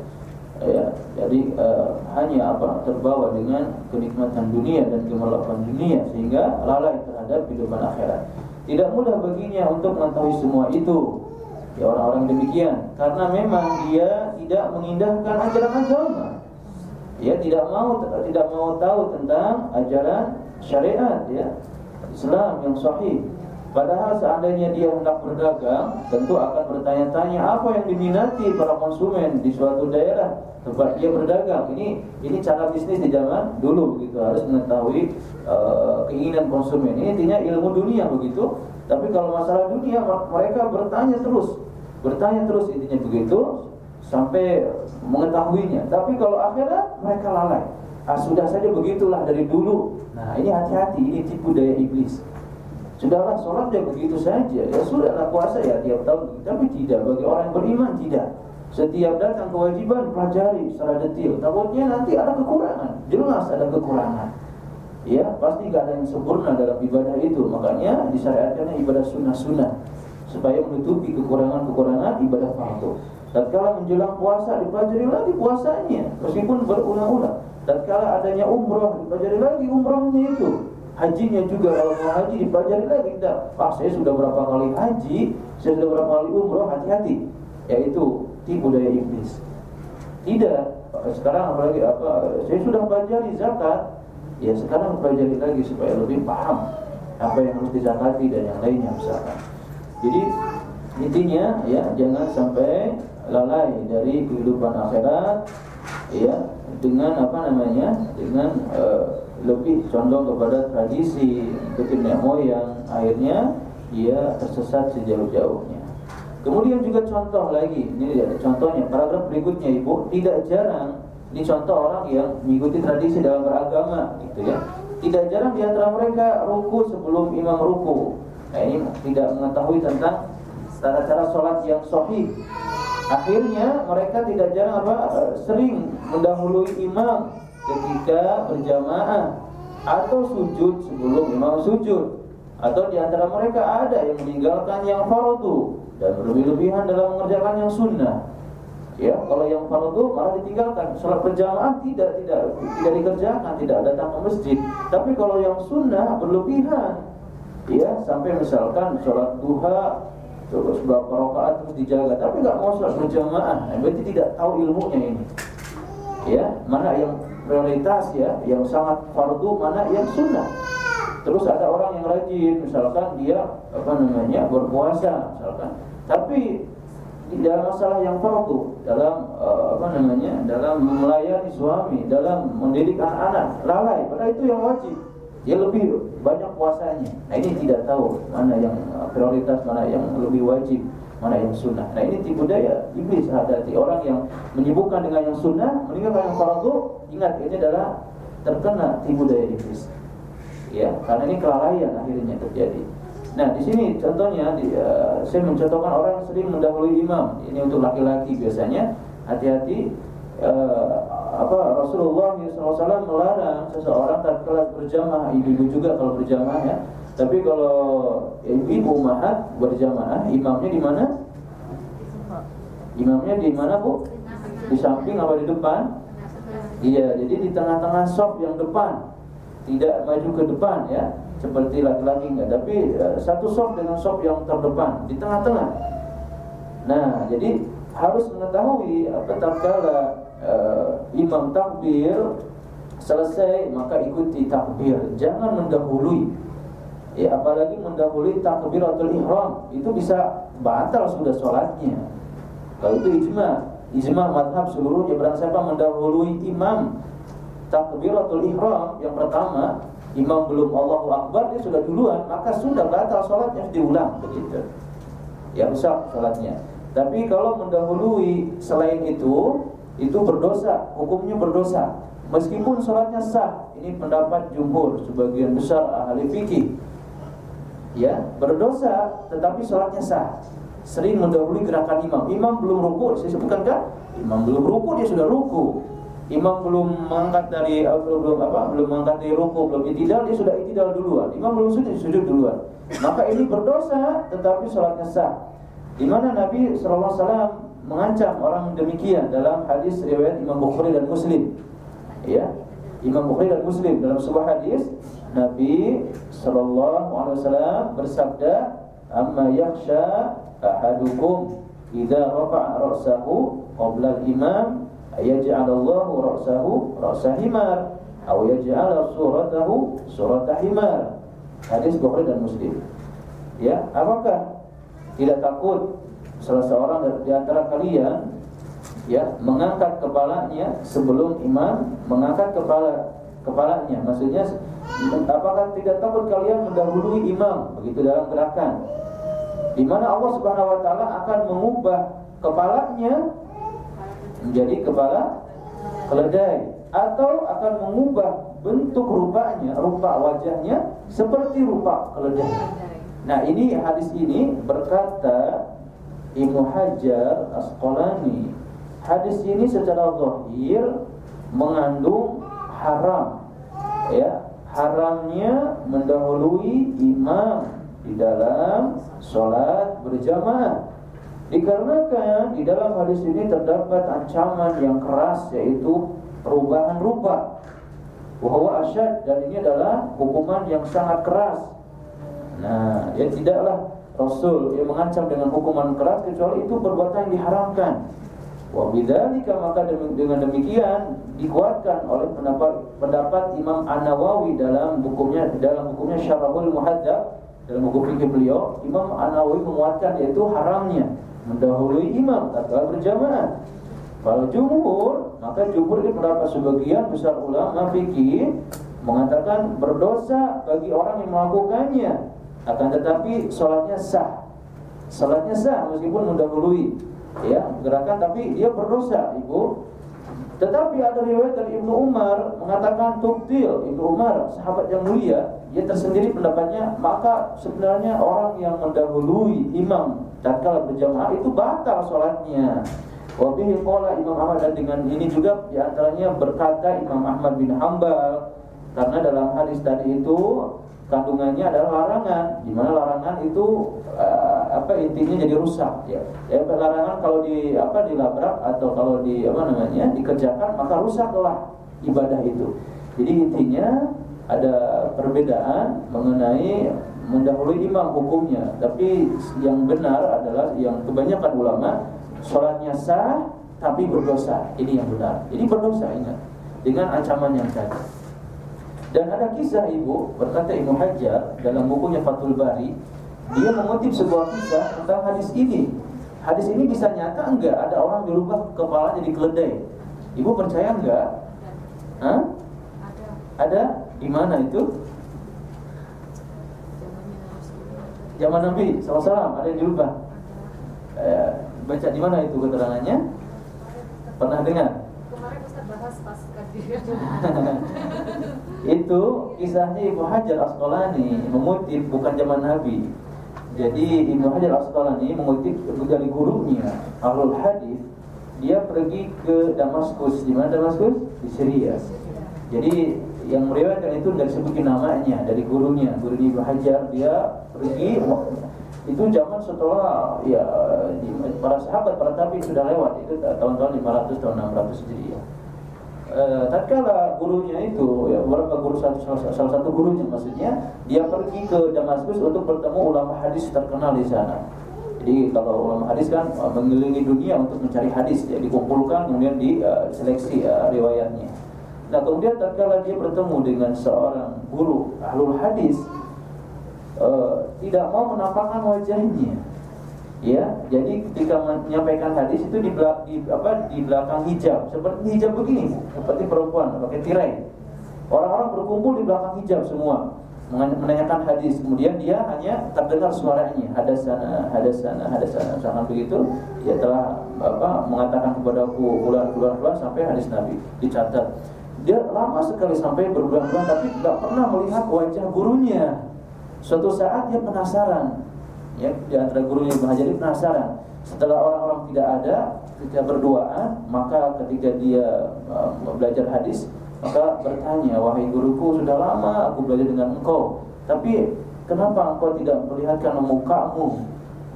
Ya jadi uh, hanya apa terbawa dengan kenikmatan dunia dan kemelapan dunia sehingga lalai terhadap kehidupan akhirat. Tidak mudah baginya untuk mengetahui semua itu. Ya orang-orang demikian. Karena memang dia tidak mengindahkan ajaran agama. Dia tidak mau tidak mau tahu tentang ajaran syariat ya. Islam yang sahih Padahal seandainya dia hendak berdagang, tentu akan bertanya-tanya apa yang diminati para konsumen di suatu daerah tempat dia berdagang. Ini ini cara bisnis di zaman dulu begitu harus mengetahui uh, keinginan konsumen. Ini intinya ilmu dunia begitu. Tapi kalau masalah dunia mereka bertanya terus, bertanya terus intinya begitu sampai mengetahuinya. Tapi kalau akhirat mereka lalai. Ah, sudah saja begitulah dari dulu. Nah ini hati-hati, ini tipu daya iblis. Sudahlah sholat ya begitu saja. Ya sudahlah puasa ya tiap tahun. Tapi tidak, bagi orang yang beriman tidak. Setiap datang kewajiban pelajari secara detail Takutnya nanti ada kekurangan. Jelas ada kekurangan. Ya, pasti gak ada yang sempurna dalam ibadah itu. Makanya disyariatkannya ibadah sunnah-sunnah. Supaya menutupi kekurangan-kekurangan ibadah fardu. Tatkala menjelang puasa dipelajari lagi puasanya. Meskipun berulang-ulang. Tatkala adanya umroh dipelajari lagi umrohnya itu Hajinya juga kalau mau haji dipelajari lagi tidak. Pak saya sudah berapa kali haji, saya sudah berapa kali umroh, hati-hati. Yaitu tipu daya iblis. Tidak. Sekarang apalagi apa? Saya sudah pelajari zakat. Ya sekarang pelajari lagi supaya lebih paham apa yang harus dizakati dan yang lainnya misalkan. Jadi intinya ya jangan sampai lalai dari kehidupan akhirat ya dengan apa namanya dengan uh, lebih condong kepada tradisi nenek moyang akhirnya dia tersesat sejauh-jauhnya. Kemudian juga contoh lagi ini ada contohnya paragraf berikutnya ibu tidak jarang ini contoh orang yang mengikuti tradisi dalam beragama gitu ya. Tidak jarang di antara mereka ruku sebelum imam ruku. Nah ini tidak mengetahui tentang tata cara sholat yang sahih. Akhirnya mereka tidak jarang apa sering mendahului imam ketika berjamaah atau sujud sebelum imam sujud atau di antara mereka ada yang meninggalkan yang fardu dan berlebih-lebihan dalam mengerjakan yang sunnah. Ya, kalau yang fardu malah ditinggalkan. Salat berjamaah tidak tidak tidak dikerjakan, tidak datang ke masjid. Tapi kalau yang sunnah berlebihan, ya sampai misalkan sholat duha terus berapa rakaat terus dijaga, tapi nggak mau sholat berjamaah, nah, berarti tidak tahu ilmunya ini. Ya, mana yang prioritas ya yang sangat fardu mana yang sunnah. Terus ada orang yang rajin misalkan dia apa namanya berpuasa misalkan. Tapi di dalam masalah yang fardu dalam uh, apa namanya dalam melayani suami dalam mendidik anak-anak lalai padahal itu yang wajib. Dia lebih banyak puasanya. Nah ini tidak tahu mana yang eh, prioritas mana yang lebih wajib mana yang sunnah. Nah ini tipu daya iblis hati-hati orang yang menyibukkan dengan yang sunnah, meninggalkan yang fardu, ingat ini adalah terkena tipu daya iblis. Ya, karena ini kelalaian akhirnya terjadi. Nah di sini contohnya di, uh, saya mencontohkan orang yang sering mendahului imam. Ini untuk laki-laki biasanya hati-hati. Uh, apa Rasulullah SAW melarang seseorang tatkala berjamaah, ibu-ibu juga kalau berjamaah ya, tapi kalau ibu umahat berjamaah, imamnya di mana? Imamnya di mana bu? Di samping apa di depan? Iya, jadi di tengah-tengah sop yang depan, tidak maju ke depan ya, seperti laki-laki enggak. Tapi uh, satu sop dengan sop yang terdepan di tengah-tengah. Nah, jadi harus mengetahui apa tatkala uh, imam takbir selesai maka ikuti takbir, jangan mendahului ya apalagi mendahului takbiratul ihram. Itu bisa batal sudah sholatnya. Kalau itu ijma. Ijma madhab seluruhnya barang siapa? Mendahului imam takbiratul ihram. Yang pertama imam belum Allahu Akbar dia sudah duluan. Maka sudah batal sholatnya diulang. Begitu. Ya rusak sholatnya. Tapi kalau mendahului selain itu itu berdosa. Hukumnya berdosa. Meskipun sholatnya sah ini pendapat jumhur sebagian besar ahli fikih ya berdosa tetapi sholatnya sah. Sering mendahului gerakan imam. Imam belum ruku saya sebutkan kan? Imam belum ruku dia sudah ruku. Imam belum mengangkat dari belum, belum apa belum mengangkat dari ruku belum itidal dia sudah itidal duluan. Imam belum sujud sujud duluan. Maka ini berdosa tetapi sholatnya sah. Di mana Nabi SAW mengancam orang demikian dalam hadis riwayat Imam Bukhari dan Muslim. Ya. Imam Bukhari dan Muslim dalam sebuah hadis Nabi sallallahu alaihi wasallam bersabda, "Amma yakhsha ahadukum idza rafa'a ra'sahu qabla al-imam ayaj'alallahu ra'sahu ra'sa himar aw yaj'ala suratahu surata himar." Hadis Bukhari dan Muslim. Ya, apakah tidak takut salah seorang di antara kalian ya mengangkat kepalanya sebelum imam mengangkat kepala kepalanya maksudnya apakah tidak takut kalian mendahului imam? Begitu dalam gerakan. Di mana Allah Subhanahu wa taala akan mengubah kepalanya menjadi kepala keledai atau akan mengubah bentuk rupanya, rupa wajahnya seperti rupa keledai. Nah, ini hadis ini berkata Ibnu Hajar Asqalani. Hadis ini secara zahir mengandung haram ya haramnya mendahului imam di dalam sholat berjamaah. Dikarenakan di dalam hadis ini terdapat ancaman yang keras yaitu perubahan rupa bahwa asyad dan ini adalah hukuman yang sangat keras. Nah ya tidaklah Rasul yang mengancam dengan hukuman keras kecuali itu perbuatan yang diharamkan. Wa bidzalika maka dengan demikian dikuatkan oleh pendapat pendapat Imam An-Nawawi dalam bukunya dalam bukunya Syarahul Muhadzab dalam buku fikih beliau Imam An-Nawawi menguatkan yaitu haramnya mendahului imam tatkala berjamaah. Kalau jumhur, maka jumhur ini pendapat sebagian besar ulama fikih mengatakan berdosa bagi orang yang melakukannya. Akan tetapi sholatnya sah. Sholatnya sah meskipun mendahului ya gerakan tapi dia berdosa ibu tetapi ada riwayat dari Ibnu Umar mengatakan tubtil Ibnu Umar sahabat yang mulia dia tersendiri pendapatnya maka sebenarnya orang yang mendahului imam tatkala berjamaah itu batal sholatnya. Wabihi qala Imam Ahmad dan dengan ini juga di antaranya berkata Imam Ahmad bin Hambal karena dalam hadis tadi itu kandungannya adalah larangan di mana larangan itu uh, apa intinya jadi rusak ya. Ya larangan kalau di apa dilabrak atau kalau di apa namanya dikerjakan maka rusaklah ibadah itu. Jadi intinya ada perbedaan mengenai mendahului imam hukumnya. Tapi yang benar adalah yang kebanyakan ulama sholatnya sah tapi berdosa. Ini yang benar. Ini berdosa ingat. Dengan ancaman yang tadi dan ada kisah ibu berkata Ibnu Hajar dalam bukunya Fathul Bari, dia mengutip sebuah kisah tentang hadis ini. Hadis ini bisa nyata enggak ada orang dirubah kepala jadi keledai? Ibu percaya enggak? Hah? Ada. Ada? Di mana itu? Zaman Nabi SAW ada yang dirubah. Eh, baca di mana itu keterangannya? Pernah dengar? Kemarin Ustaz bahas pas itu kisahnya Ibnu Hajar Asqalani mengutip bukan zaman Nabi. Jadi Ibnu Hajar Asqalani mengutip dari gurunya Ahlul Hadis. Dia pergi ke Damaskus. Di mana Damaskus? Di Syria. Jadi yang meriwayatkan itu dari sebutin namanya dari gurunya guru Ibnu Hajar. Dia pergi itu zaman setelah ya para sahabat para tabi sudah lewat. Itu tahun-tahun 500 tahun 600 Hijriah eh, tatkala gurunya itu ya beberapa guru satu salah, salah satu gurunya maksudnya dia pergi ke Damaskus untuk bertemu ulama hadis terkenal di sana. Jadi kalau ulama hadis kan uh, mengelilingi dunia untuk mencari hadis ya dikumpulkan kemudian diseleksi uh, uh, riwayatnya. Nah kemudian tatkala dia bertemu dengan seorang guru ahlul hadis uh, tidak mau menampakkan wajahnya ya jadi ketika menyampaikan hadis itu di, belak, di apa di belakang hijab. Seperti hijab begini seperti perempuan pakai tirai. Orang-orang berkumpul di belakang hijab semua menanyakan hadis. Kemudian dia hanya terdengar suaranya hadasana hadasana hadasana. Sana begitu dia telah apa mengatakan kepadaku bulan-bulan sampai hadis Nabi dicatat. Dia lama sekali sampai berbulan-bulan tapi tidak pernah melihat wajah gurunya. Suatu saat dia penasaran ya di antara gurunya Ibnu Hajar penasaran setelah orang-orang tidak ada ketika berduaan maka ketika dia uh, belajar hadis maka bertanya wahai guruku sudah lama aku belajar dengan engkau tapi kenapa engkau tidak memperlihatkan mukamu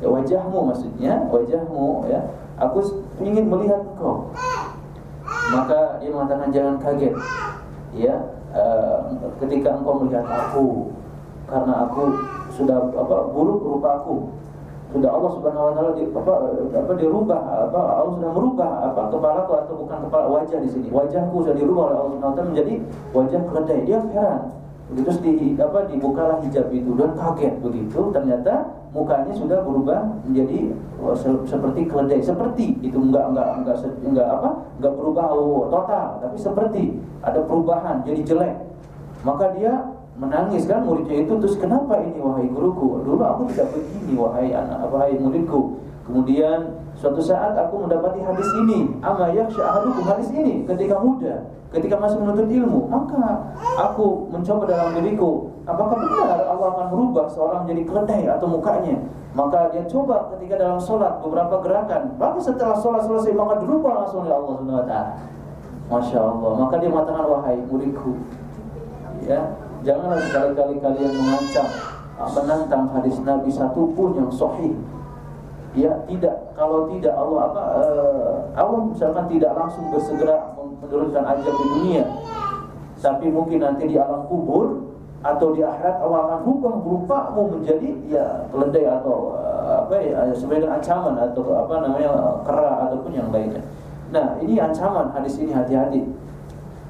ya, wajahmu maksudnya wajahmu ya Aku ingin melihat engkau. Maka dia mengatakan jangan kaget. Ya, uh, ketika engkau melihat aku karena aku sudah apa buruk rupa aku. Sudah Allah Subhanahu wa taala di, apa, apa dirubah apa Allah sudah merubah apa kepalaku atau bukan kepala wajah di sini. Wajahku sudah dirubah oleh Allah Subhanahu wa taala menjadi wajah keledai. Dia heran. Begitu di apa dibukalah hijab itu dan kaget begitu ternyata mukanya sudah berubah menjadi oh, se seperti keledai seperti itu enggak enggak enggak enggak apa enggak berubah oh, total tapi seperti ada perubahan jadi jelek maka dia menangis kan muridnya itu terus kenapa ini wahai guruku? Dulu aku tidak begini wahai anak wahai muridku. Kemudian suatu saat aku mendapati hadis ini. Ama yakhsha ahadukum hadis ini? Ketika muda ketika masih menuntut ilmu maka aku mencoba dalam diriku apakah benar Allah akan merubah seorang menjadi keledai atau mukanya? Maka dia coba ketika dalam sholat beberapa gerakan. Maka setelah sholat selesai maka dirubah langsung oleh Allah Taala. Masya Allah. Maka dia mengatakan wahai muridku ya janganlah sekali-kali kalian mengancam ah, menantang hadis Nabi satu pun yang sahih ya tidak kalau tidak Allah apa uh, Allah misalkan tidak langsung bersegera menurunkan ajab di dunia tapi mungkin nanti di alam kubur atau di akhirat Allah akan rubah berupamu menjadi ya keledai atau uh, apa ya sebagai ancaman atau apa namanya kera ataupun yang lainnya. Nah ini ancaman hadis ini hati-hati.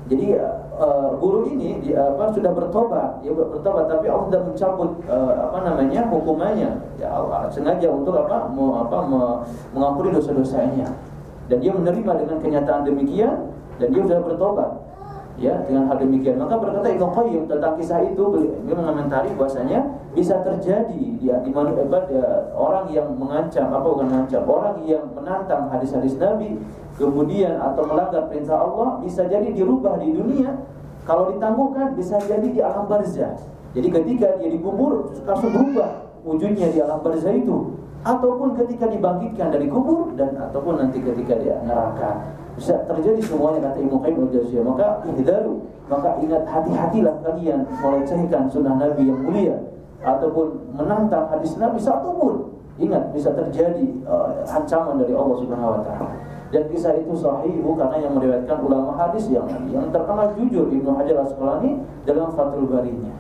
Jadi uh, guru ini di, apa sudah bertobat, ya bertobat tapi Allah sudah mencabut uh, apa namanya hukumannya. Ya Allah sengaja untuk apa mau apa mengampuni dosa-dosanya. Dan dia menerima dengan kenyataan demikian dan dia sudah bertobat ya dengan hal demikian. Maka berkata Ibnu Qayyim tentang kisah itu beliau mengomentari bahwasanya bisa terjadi ya di mana ya, orang yang mengancam apa bukan mengancam orang yang menantang hadis-hadis Nabi kemudian atau melanggar perintah Allah bisa jadi dirubah di dunia. Kalau ditangguhkan bisa jadi di alam barzah. Jadi ketika dia dikubur langsung berubah wujudnya di alam barzah itu. Ataupun ketika dibangkitkan dari kubur dan ataupun nanti ketika dia neraka bisa terjadi semuanya kata Ibnu Qayyim al-Jauziyah. Maka ihdaru, maka ingat hati-hatilah kalian melecehkan sunnah Nabi yang mulia ataupun menantang hadis Nabi satu pun. Ingat bisa terjadi uh, ancaman dari Allah Subhanahu wa taala. Dan kisah itu sahih karena yang meriwayatkan ulama hadis yang yang terkenal jujur Ibnu Hajar Asqalani dalam Fathul Barinya.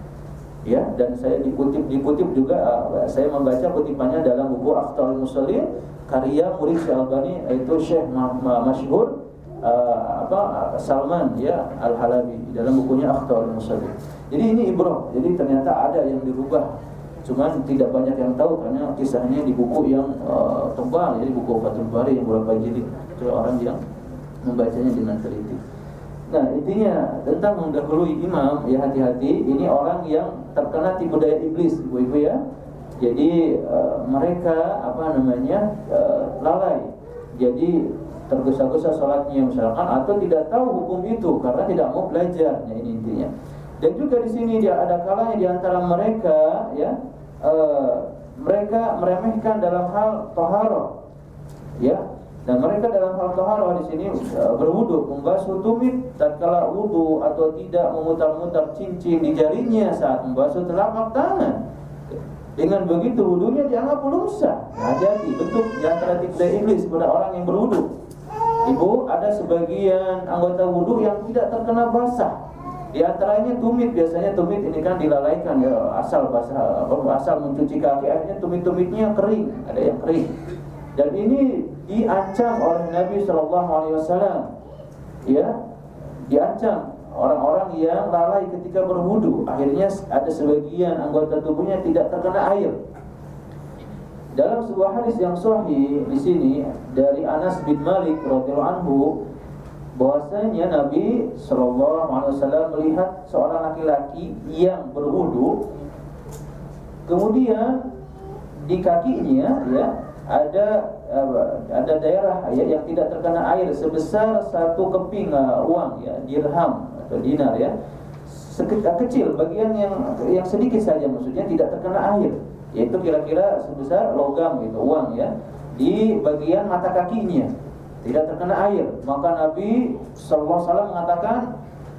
Ya, dan saya dikutip dikutip juga uh, saya membaca kutipannya dalam buku Akhtarul Muslim karya murid Albani yaitu Syekh Masyhur uh, apa Salman ya Al Halabi dalam bukunya Akhtar Musabih. Jadi ini ibrah. Jadi ternyata ada yang dirubah. Cuman tidak banyak yang tahu karena kisahnya di buku yang uh, tebal, jadi buku Fathul Bari yang berapa jilid. Itu orang yang membacanya dengan teliti. Nah intinya tentang mendahului imam ya hati-hati. Ini orang yang terkena tipu daya iblis, ibu-ibu ya. Jadi uh, mereka apa namanya uh, lalai. Jadi tergesa-gesa sholatnya misalkan atau tidak tahu hukum itu karena tidak mau belajar ya ini intinya. Dan juga di sini dia ada kalanya di antara mereka ya e, mereka meremehkan dalam hal toharo ya. Dan mereka dalam hal toharo di sini e, berwudu membasuh tumit tatkala wudu atau tidak memutar-mutar cincin di jarinya saat membasuh telapak tangan. Dengan begitu wudunya dianggap belum sah. Nah, jadi bentuk di antara tiga iblis pada orang yang berwudu Ibu, ada sebagian anggota wudhu yang tidak terkena basah. Di antaranya tumit, biasanya tumit ini kan dilalaikan ya asal basah, asal mencuci kaki akhirnya tumit-tumitnya kering, ada yang kering. Dan ini diancam oleh Nabi Shallallahu Alaihi Wasallam, ya, diancam orang-orang yang lalai ketika berwudhu. Akhirnya ada sebagian anggota tubuhnya tidak terkena air. Dalam sebuah hadis yang sahih di sini dari Anas bin Malik radhiyallahu anhu bahwasanya Nabi Shallallahu alaihi wasallam melihat seorang laki-laki yang berwudu kemudian di kakinya ya ada ada daerah ya, yang tidak terkena air sebesar satu keping uh, uang ya dirham atau dinar ya kecil bagian yang yang sedikit saja maksudnya tidak terkena air yaitu kira-kira sebesar logam gitu uang ya di bagian mata kakinya tidak terkena air maka Nabi sallallahu alaihi wasallam mengatakan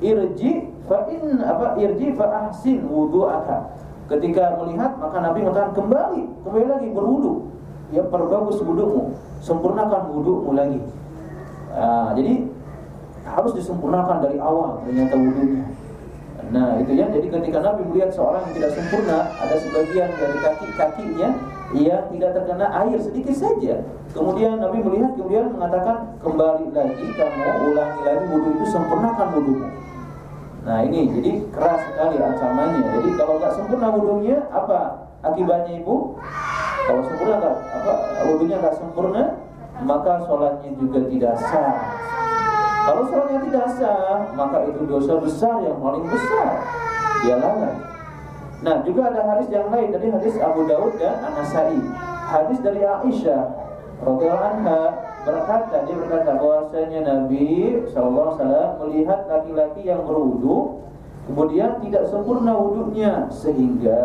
irji fa in apa irji fa ahsin wudu'aka ketika melihat maka Nabi mengatakan kembali kembali lagi berwudu ya perbagus wudhumu, sempurnakan wudhumu lagi. Nah, jadi harus disempurnakan dari awal ternyata wudhunya. Nah itu ya, jadi ketika Nabi melihat seorang yang tidak sempurna, ada sebagian dari kaki-kakinya ia tidak terkena air sedikit saja. Kemudian Nabi melihat, kemudian mengatakan kembali lagi kamu ulangi lagi wudhu itu sempurnakan wudhumu. Nah ini jadi keras sekali ancamannya. Jadi kalau nggak sempurna wudhunya apa akibatnya ibu? Kalau sempurna apa wudhunya nggak sempurna, maka sholatnya juga tidak sah. Kalau sholatnya tidak sah, maka itu dosa besar yang paling besar. Dia lalai. Nah, juga ada hadis yang lain dari hadis Abu Daud dan An-Nasai. Hadis dari Aisyah radhiyallahu anha berkata dia berkata bahwasanya Nabi sallallahu alaihi melihat laki-laki yang berwudu kemudian tidak sempurna wudhunya sehingga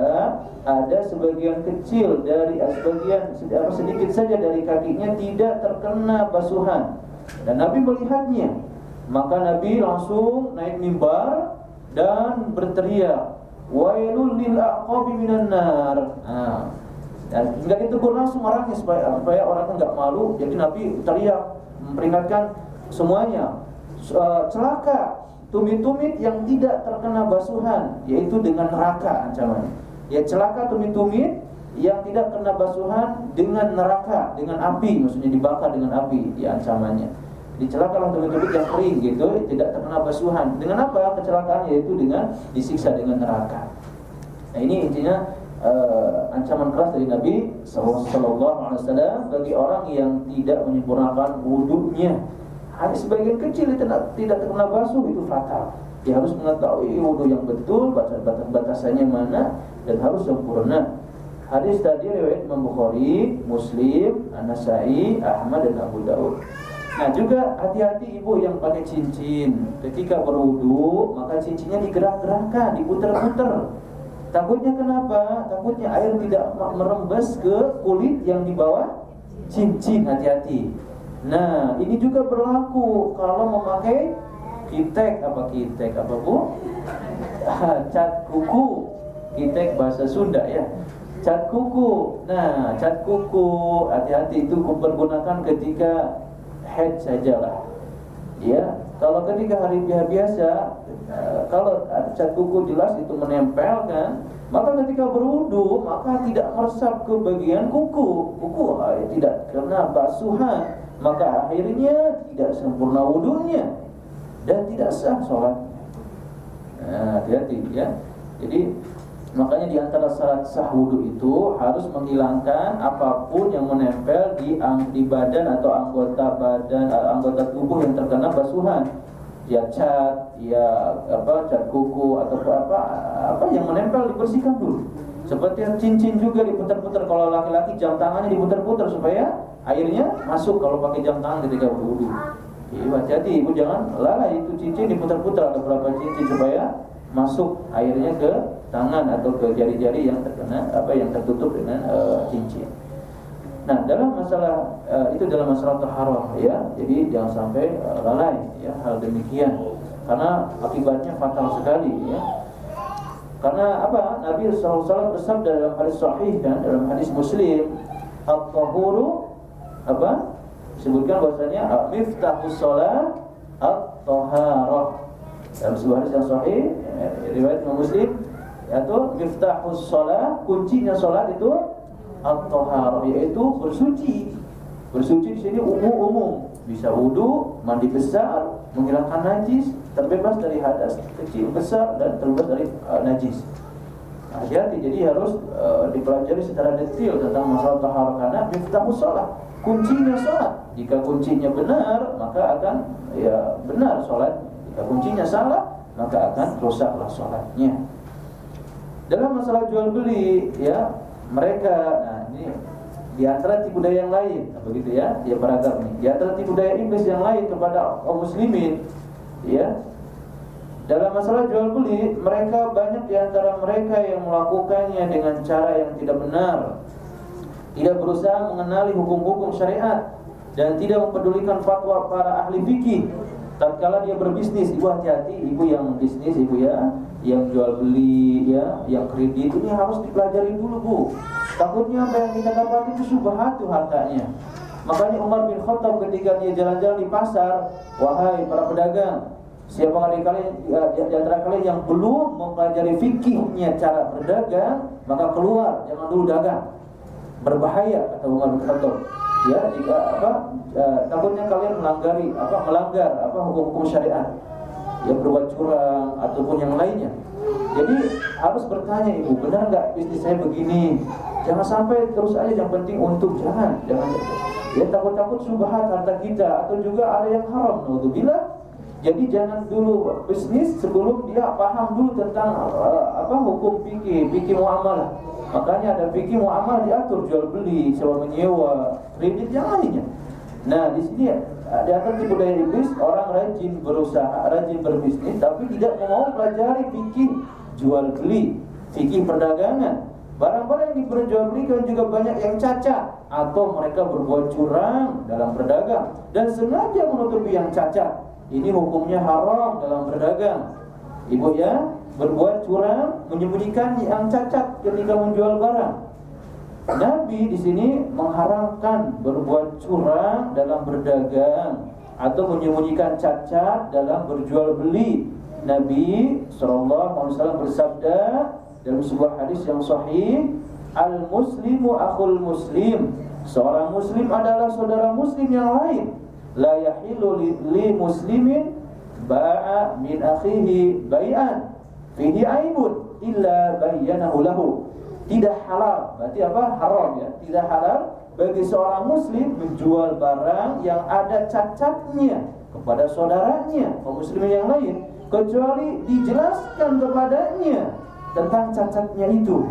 ada sebagian kecil dari sebagian sedikit saja dari kakinya tidak terkena basuhan dan Nabi melihatnya maka Nabi langsung naik mimbar dan berteriak, "Wailul lil aqabi minan nar." Nah, dan enggak ditegur langsung orangnya supaya supaya orang enggak malu. Jadi Nabi teriak memperingatkan semuanya. Eh, celaka tumit-tumit yang tidak terkena basuhan yaitu dengan neraka ancamannya. Ya celaka tumit-tumit yang tidak kena basuhan dengan neraka, dengan api, maksudnya dibakar dengan api, ya ancamannya. Dicelakalah tubik-tubik yang kering gitu tidak terkena basuhan. Dengan apa? Kecelakaannya yaitu dengan disiksa dengan neraka. Nah ini intinya uh, ancaman keras dari Nabi Sallallahu Alaihi Wasallam bagi orang yang tidak menyempurnakan wudhunya hanya sebagian kecil tidak tidak terkena basuh itu fatal. Dia harus mengetahui wudhu yang betul batas-batasannya mana dan harus sempurna Hadis tadi riwayat Imam Bukhari, Muslim, An-Nasai, Ahmad dan Abu Daud. Nah juga hati-hati ibu yang pakai cincin. Ketika berwudu maka cincinnya digerak-gerakkan, diputer-puter. Takutnya kenapa? Takutnya air tidak merembes ke kulit yang di bawah cincin. Hati-hati. Nah ini juga berlaku kalau memakai kitek. Apa kitek? Apa bu? Cat kuku. Kitek bahasa Sunda ya Cat kuku Nah cat kuku Hati-hati itu dipergunakan ketika head sajalah. Ya, kalau ketika hari biasa uh, kalau cat kuku jelas itu menempel kan, maka ketika berwudu maka tidak meresap ke bagian kuku, kuku uh, tidak kena basuhan, maka akhirnya tidak sempurna wudunya dan tidak sah sholat. Nah, hati-hati ya. Jadi Makanya di antara syarat sah wudhu itu harus menghilangkan apa pun yang menempel di di badan atau anggota badan eh, anggota tubuh yang terkena basuhan. Ya cat, ya apa cat kuku atau apa apa yang menempel dibersihkan dulu. Seperti yang cincin juga diputar-putar kalau laki-laki jam tangannya diputar-putar supaya airnya masuk kalau pakai jam tangan ketika berwudu. Iya, jadi ibu jangan lalai itu cincin diputar-putar ada berapa cincin supaya masuk airnya ke tangan atau ke jari-jari yang terkena apa yang tertutup dengan uh, cincin. Nah, dalam masalah uh, itu dalam masalah taharah ya. Jadi jangan sampai uh, lalai ya hal demikian. Karena akibatnya fatal sekali ya. Karena apa? Nabi SAW bersabda dalam hadis sahih dan dalam hadis Muslim, "At-tahuru" apa? Sebutkan bahwasanya miftahus shalah at-taharah. Dalam sebuah hadis yang sahih, riwayat Imam Muslim, yaitu miftahus sholat kuncinya sholat itu at-taharah yaitu bersuci. Bersuci di sini umum-umum. Bisa wudhu mandi besar menghilangkan najis terbebas dari hadas kecil besar dan terbebas dari uh, najis. Hati-hati jadi harus uh, dipelajari secara detail tentang masalah taharah karena miftahus sholat kuncinya sholat jika kuncinya benar maka akan ya benar sholat jika kuncinya salah maka akan rusaklah sholatnya dalam masalah jual beli ya mereka nah ini di antara tipu daya yang lain nah, begitu ya ya beragam nih di antara tipu daya iblis yang lain kepada kaum muslimin ya dalam masalah jual beli mereka banyak di antara mereka yang melakukannya dengan cara yang tidak benar. Tidak berusaha mengenali hukum-hukum syariat dan tidak mempedulikan fatwa para ahli fikih. Tatkala dia berbisnis ibu hati-hati ibu yang bisnis ibu ya yang jual beli ya, yang kredit ini harus dipelajari dulu bu. Takutnya apa yang kita dapat itu subhat tuh hartanya. Makanya Umar bin Khattab ketika dia jalan-jalan di pasar, wahai para pedagang, siapa dari kalian ya, di antara kalian yang belum mempelajari fikihnya cara berdagang, maka keluar, jangan dulu dagang. Berbahaya kata Umar bin Khattab. Ya, jika apa uh, takutnya kalian melanggar apa melanggar apa hukum-hukum syariat ya berbuat curang ataupun yang lainnya. Jadi harus bertanya ibu, benar nggak bisnis saya begini? Jangan sampai terus aja yang penting untuk jangan, jangan. Ya takut-takut subhat harta kita atau juga ada yang haram. Naudzubillah. Jadi jangan dulu bisnis sebelum dia paham dulu tentang uh, apa hukum fikih, fikih muamalah. Makanya ada fikih muamalah diatur jual beli, sewa menyewa, kredit yang lainnya. Nah, di sini di antara tipu daya iblis orang rajin berusaha, rajin berbisnis tapi tidak mau pelajari fikih jual beli, fikih perdagangan. Barang-barang yang diperjualbelikan juga banyak yang cacat atau mereka berbuat curang dalam berdagang dan sengaja menutupi yang cacat. Ini hukumnya haram dalam berdagang. Ibu ya, berbuat curang, menyembunyikan yang cacat ketika menjual barang. Nabi di sini mengharamkan berbuat curang dalam berdagang atau menyembunyikan cacat dalam berjual beli. Nabi wasallam bersabda dalam sebuah hadis yang sahih, "Al muslimu akhul muslim." Seorang muslim adalah saudara muslim yang lain. La muslimin ba'a min akhihi bai'an fihi aibun illa bayyanahu lahu tidak halal. Berarti apa? Haram ya. Tidak halal bagi seorang muslim menjual barang yang ada cacatnya kepada saudaranya, kaum muslimin yang lain, kecuali dijelaskan kepadanya tentang cacatnya itu.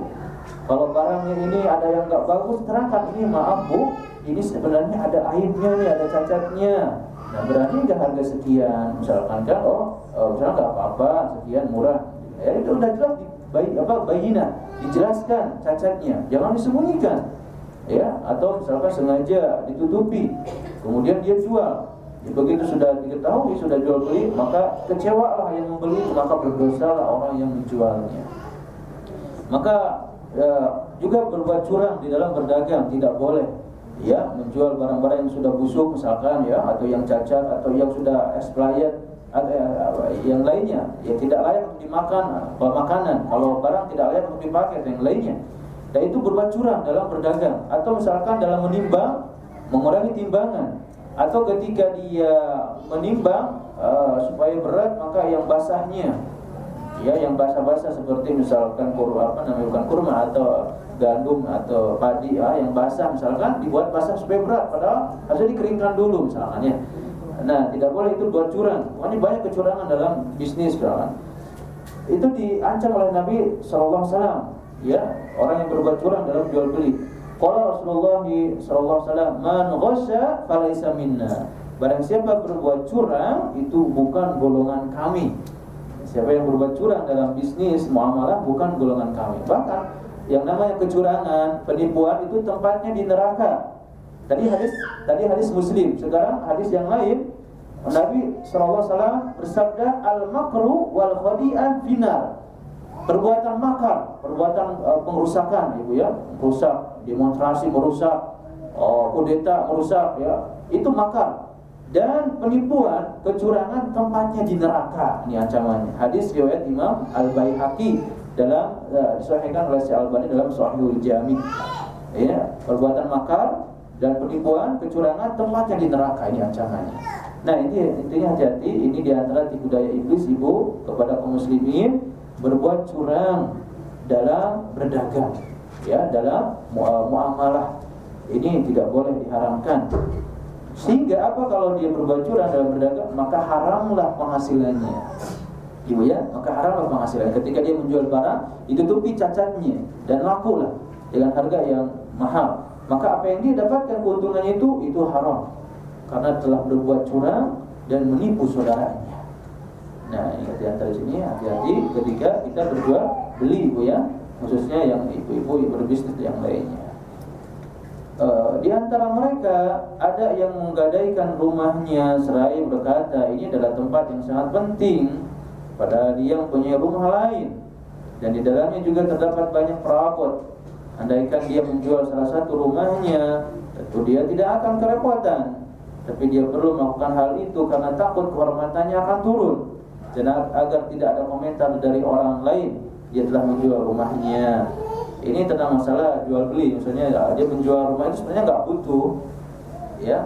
Kalau barangnya ini ada yang nggak bagus, terangkan ini maaf bu, ini sebenarnya ada aibnya nih, ada cacatnya. Nah berarti nggak harga sekian, misalkan kan, oh, oh misalnya nggak apa-apa, sekian murah. Ya itu udah jelas bayi apa bayina dijelaskan cacatnya. Jangan disembunyikan. Ya atau misalkan sengaja ditutupi. Kemudian dia jual. Ya, begitu sudah diketahui sudah jual beli maka kecewalah yang membeli maka berdosalah orang yang menjualnya. Maka ya, juga berbuat curang di dalam berdagang tidak boleh ya menjual barang-barang yang sudah busuk misalkan ya atau yang cacat atau yang sudah expired yang lainnya. Yang tidak layak untuk dimakan makanan. Kalau barang tidak layak untuk dipakai yang lainnya. Dan itu berbuat curang dalam berdagang. Atau misalkan dalam menimbang mengurangi timbangan. Atau ketika dia menimbang uh, supaya berat maka yang basahnya. Ya yang basah-basah seperti misalkan kurma apa namanya bukan kurma atau gandum atau padi ya, yang basah misalkan dibuat basah supaya berat. Padahal harusnya dikeringkan dulu misalkan ya Nah, tidak boleh itu buat curang. Ini banyak kecurangan dalam bisnis, kan? Itu diancam oleh Nabi SAW. Ya, orang yang berbuat curang dalam jual beli. Kalau Rasulullah SAW, man ghasya falaisa minna. Barang siapa berbuat curang itu bukan golongan kami. Siapa yang berbuat curang dalam bisnis muamalah bukan golongan kami. Bahkan yang namanya kecurangan, penipuan itu tempatnya di neraka. Tadi hadis tadi hadis Muslim, sekarang hadis yang lain Nabi SAW bersabda al makru wal khadi'ah finar. Perbuatan makar, perbuatan uh, pengrusakan ibu ya, rusak, demonstrasi merusak, oh, kudeta merusak ya, itu makar. Dan penipuan, kecurangan tempatnya di neraka. Ini ancamannya. Hadis riwayat Imam Al Baihaqi dalam uh, disahihkan oleh Syekh Albani dalam Sahihul Jami. Ya, perbuatan makar, dan penipuan, kecurangan tempatnya di neraka ini ancamannya. Nah ini intinya hati-hati. Ini di antara tipu daya iblis ibu kepada kaum muslimin berbuat curang dalam berdagang, ya dalam muamalah. Ini tidak boleh diharamkan. Sehingga apa kalau dia berbuat curang dalam berdagang maka haramlah penghasilannya. Ibu ya, maka haramlah penghasilan. Ketika dia menjual barang, ditutupi cacatnya dan lakulah dengan harga yang mahal maka apa yang dia dapatkan keuntungannya itu itu haram karena telah berbuat curang dan menipu saudaranya. Nah, ini di antara sini hati-hati ketika kita berjual beli bu ya, khususnya yang ibu-ibu berbisnis yang lainnya. E, di antara mereka ada yang menggadaikan rumahnya seraya berkata ini adalah tempat yang sangat penting Padahal dia mempunyai rumah lain dan di dalamnya juga terdapat banyak perabot. Andaikan dia menjual salah satu rumahnya, tentu dia tidak akan kerepotan. Tapi dia perlu melakukan hal itu karena takut kehormatannya akan turun. Dan agar tidak ada komentar dari orang lain, dia telah menjual rumahnya. Ini tentang masalah jual beli, misalnya dia menjual rumah itu sebenarnya nggak butuh, ya,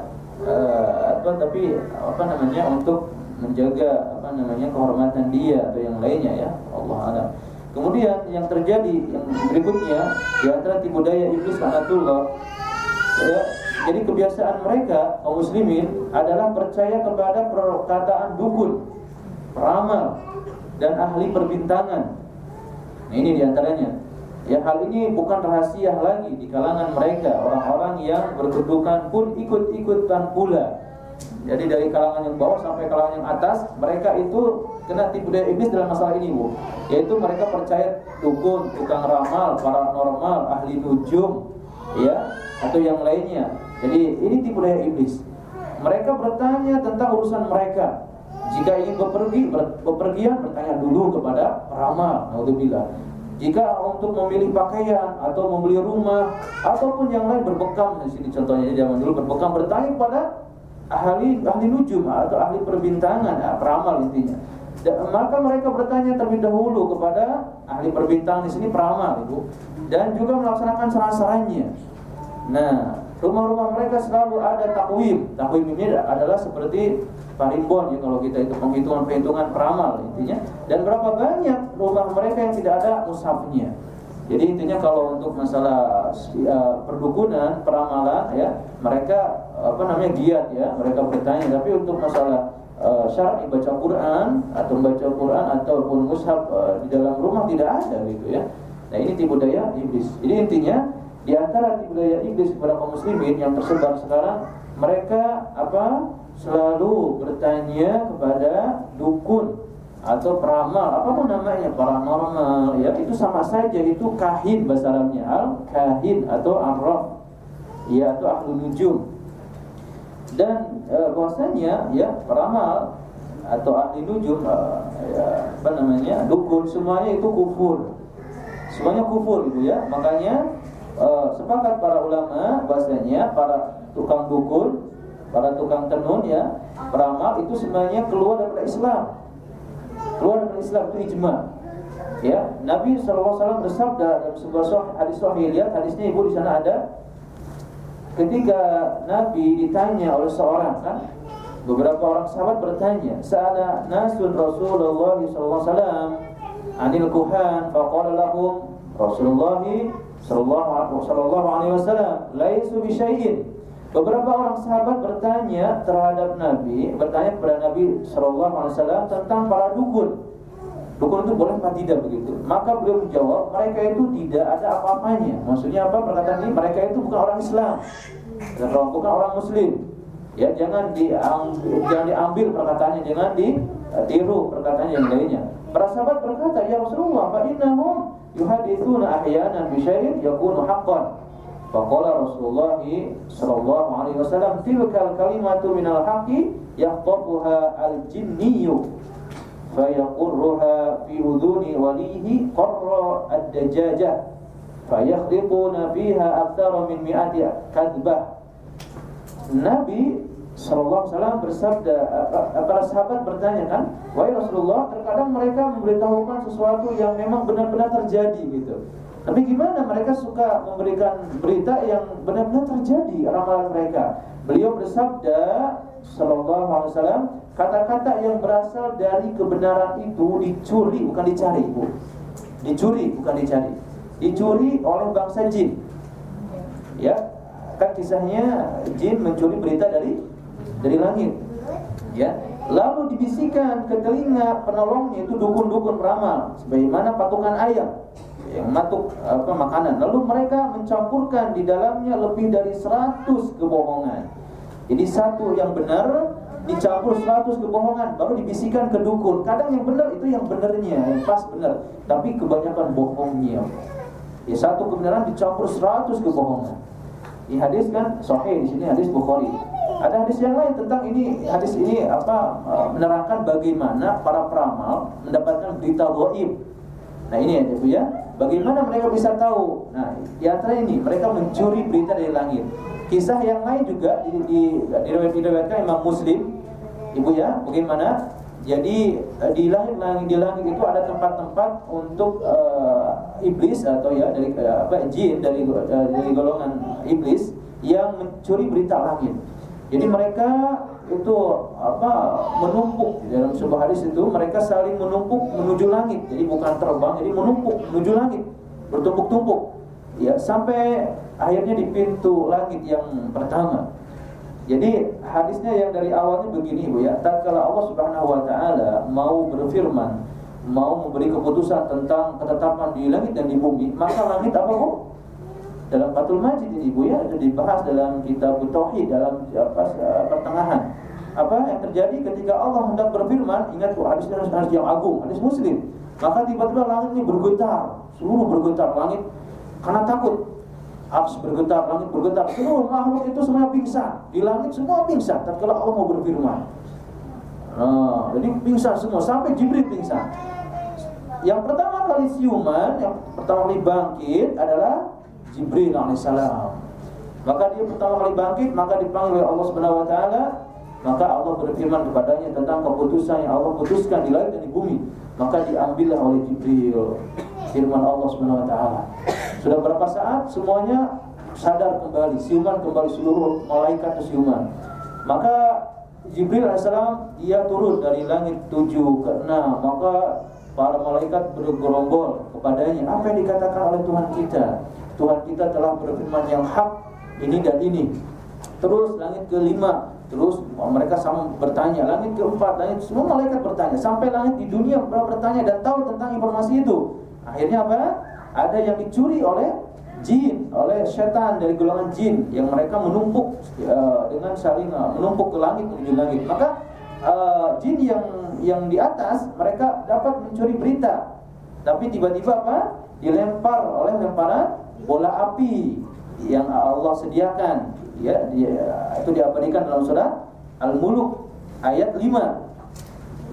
uh, tapi apa namanya untuk menjaga apa namanya kehormatan dia atau yang lainnya ya Allah alam. Kemudian yang terjadi yang berikutnya di antara tipu daya iblis laknatullah ya, jadi kebiasaan mereka kaum muslimin adalah percaya kepada perkataan dukun, peramal dan ahli perbintangan. Nah, ini di antaranya. Ya hal ini bukan rahasia lagi di kalangan mereka orang-orang yang berkedudukan pun ikut-ikutan pula jadi dari kalangan yang bawah sampai kalangan yang atas, mereka itu kena tipu daya iblis dalam masalah ini, Bu. Yaitu mereka percaya dukun, tukang ramal, paranormal, ahli nujum, ya, atau yang lainnya. Jadi ini tipu daya iblis. Mereka bertanya tentang urusan mereka. Jika ingin bepergi, bepergian bertanya dulu kepada ramal, naudzubillah. Jika untuk memilih pakaian atau membeli rumah ataupun yang lain berbekam di sini contohnya zaman dulu berbekam bertanya kepada ahli ahli nujum atau ahli perbintangan, ya, peramal intinya. Dan, maka mereka bertanya terlebih dahulu kepada ahli perbintangan di sini peramal itu dan juga melaksanakan saran-sarannya. Nah, rumah-rumah mereka selalu ada takwim. Takwim ini adalah seperti parimbon ya kalau kita itu penghitungan-penghitungan peramal intinya. Dan berapa banyak rumah mereka yang tidak ada mushafnya. Jadi intinya kalau untuk masalah uh, perdukunan, peramalan ya, mereka apa namanya giat ya, mereka bertanya. Tapi untuk masalah uh, syar'i baca Quran atau membaca Quran ataupun mushaf uh, di dalam rumah tidak ada gitu ya. Nah, ini tipu daya iblis. Jadi intinya di antara tipu daya iblis kepada kaum muslimin yang tersebar sekarang, mereka apa? selalu bertanya kepada dukun atau peramal apa pun namanya paranormal ya itu sama saja itu kahin bahasa Arabnya al kahin atau arraf ya atau ahlu nujum dan e, bahwasanya ya peramal atau ahli nujum e, ya, apa namanya dukun semuanya itu kufur semuanya kufur itu ya makanya e, sepakat para ulama bahwasanya para tukang dukun para tukang tenun ya peramal itu semuanya keluar dari Islam keluar dari Islam itu ijma. Ya, Nabi SAW bersabda dalam sebuah hadis sahih lihat hadisnya ibu di sana ada. Ketika Nabi ditanya oleh seorang kan, beberapa orang sahabat bertanya, "Sa'ala nasun Rasulullah SAW anil kuhan? Faqala lahum Rasulullah sallallahu alaihi wasallam laisu bi syai'in. Beberapa orang sahabat bertanya terhadap Nabi, bertanya kepada Nabi Shallallahu Alaihi Wasallam tentang para dukun. Dukun itu boleh apa tidak begitu? Maka beliau menjawab, mereka itu tidak ada apa-apanya. Maksudnya apa perkataan ini? Mereka itu bukan orang Islam, bukan orang Muslim. Ya, jangan diambil, jangan diambil perkataannya, jangan ditiru perkataan yang lainnya. Para sahabat berkata, ya Rasulullah, fa innahum yuhaditsuna ahyanan bi yakunu haqqan. Faqala Rasulullah sallallahu alaihi wasallam tilkal kalimatu minal haqqi yahtafuha al-jinniyyu fayaqurruha fi udhuni walihi qarra ad-dajajah fayakhliquna fiha aktsara min mi'ati kadbah Nabi Sallallahu Alaihi Wasallam bersabda, para sahabat bertanya kan, wahai Rasulullah, terkadang mereka memberitahukan sesuatu yang memang benar-benar terjadi gitu. Tapi gimana mereka suka memberikan berita yang benar-benar terjadi ramalan mereka. Beliau bersabda sallallahu alaihi wasallam, kata-kata yang berasal dari kebenaran itu dicuri bukan dicari, Bu. Dicuri bukan dicari. Dicuri oleh bangsa jin. Ya, kan kisahnya jin mencuri berita dari dari langit. Ya, lalu dibisikkan ke telinga penolongnya itu dukun-dukun peramal sebagaimana patukan ayam yang matuk apa makanan. Lalu mereka mencampurkan di dalamnya lebih dari 100 kebohongan. Jadi satu yang benar dicampur 100 kebohongan baru dibisikkan ke dukun. Kadang yang benar itu yang benernya, yang pas benar, tapi kebanyakan bohongnya. Ya satu kebenaran dicampur 100 kebohongan. Di hadis kan sahih di sini hadis Bukhari. Ada hadis yang lain tentang ini hadis ini apa uh, menerangkan bagaimana para peramal mendapatkan berita gaib. Nah ini ya Ibu ya. Bagaimana mereka bisa tahu? Nah, di antara ini mereka mencuri berita dari langit. Kisah yang lain juga di, di, diriwayatkan Imam Muslim, Ibu ya, bagaimana? Jadi uh, di langit langit di langit itu ada tempat-tempat untuk uh, iblis atau ya dari uh, apa jin dari dari golongan iblis yang mencuri berita langit. Jadi mereka itu apa menumpuk dalam sebuah hadis itu mereka saling menumpuk menuju langit. Jadi bukan terbang, jadi menumpuk menuju langit, bertumpuk-tumpuk. Ya, sampai akhirnya di pintu langit yang pertama. Jadi hadisnya yang dari awalnya begini Bu ya, tatkala Allah Subhanahu wa taala mau berfirman, mau memberi keputusan tentang ketetapan di langit dan di bumi, maka langit apa Bu? dalam Fathul Majid ini Bu ya itu dibahas dalam kitab tauhid dalam apa pertengahan. Apa yang terjadi ketika Allah hendak berfirman, ingat Bu hadis hadis yang agung, hadis Muslim. Maka tiba-tiba langit ini bergetar, seluruh bergetar langit karena takut. Ars bergetar, langit bergetar, seluruh makhluk itu semua pingsan. Di langit semua pingsan tatkala Allah mau berfirman. Nah, jadi pingsan semua sampai Jibril pingsan. Yang pertama kali siuman, yang pertama kali bangkit adalah Jibril alaihissalam. Maka dia pertama kali bangkit, maka dipanggil oleh Allah Subhanahu taala, maka Allah berfirman kepadanya tentang keputusan yang Allah putuskan di langit dan di bumi. Maka diambillah oleh Jibril firman Allah Subhanahu wa taala. Sudah berapa saat semuanya sadar kembali, siuman kembali seluruh malaikat siuman. Maka Jibril alaihissalam dia turun dari langit tujuh ke enam, maka para malaikat bergerombol kepadanya apa yang dikatakan oleh Tuhan kita Tuhan kita telah berfirman yang hak ini dan ini. Terus langit kelima, terus mereka sama bertanya, langit keempat, langit semua malaikat bertanya, sampai langit di dunia bertanya dan tahu tentang informasi itu. Akhirnya apa? Ada yang dicuri oleh jin, oleh setan dari golongan jin yang mereka menumpuk uh, dengan saling uh, menumpuk ke langit menuju langit. Maka uh, jin yang yang di atas mereka dapat mencuri berita, tapi tiba-tiba apa? Dilempar oleh lemparan bola api yang Allah sediakan ya dia, itu diabadikan dalam surat Al-Muluk ayat 5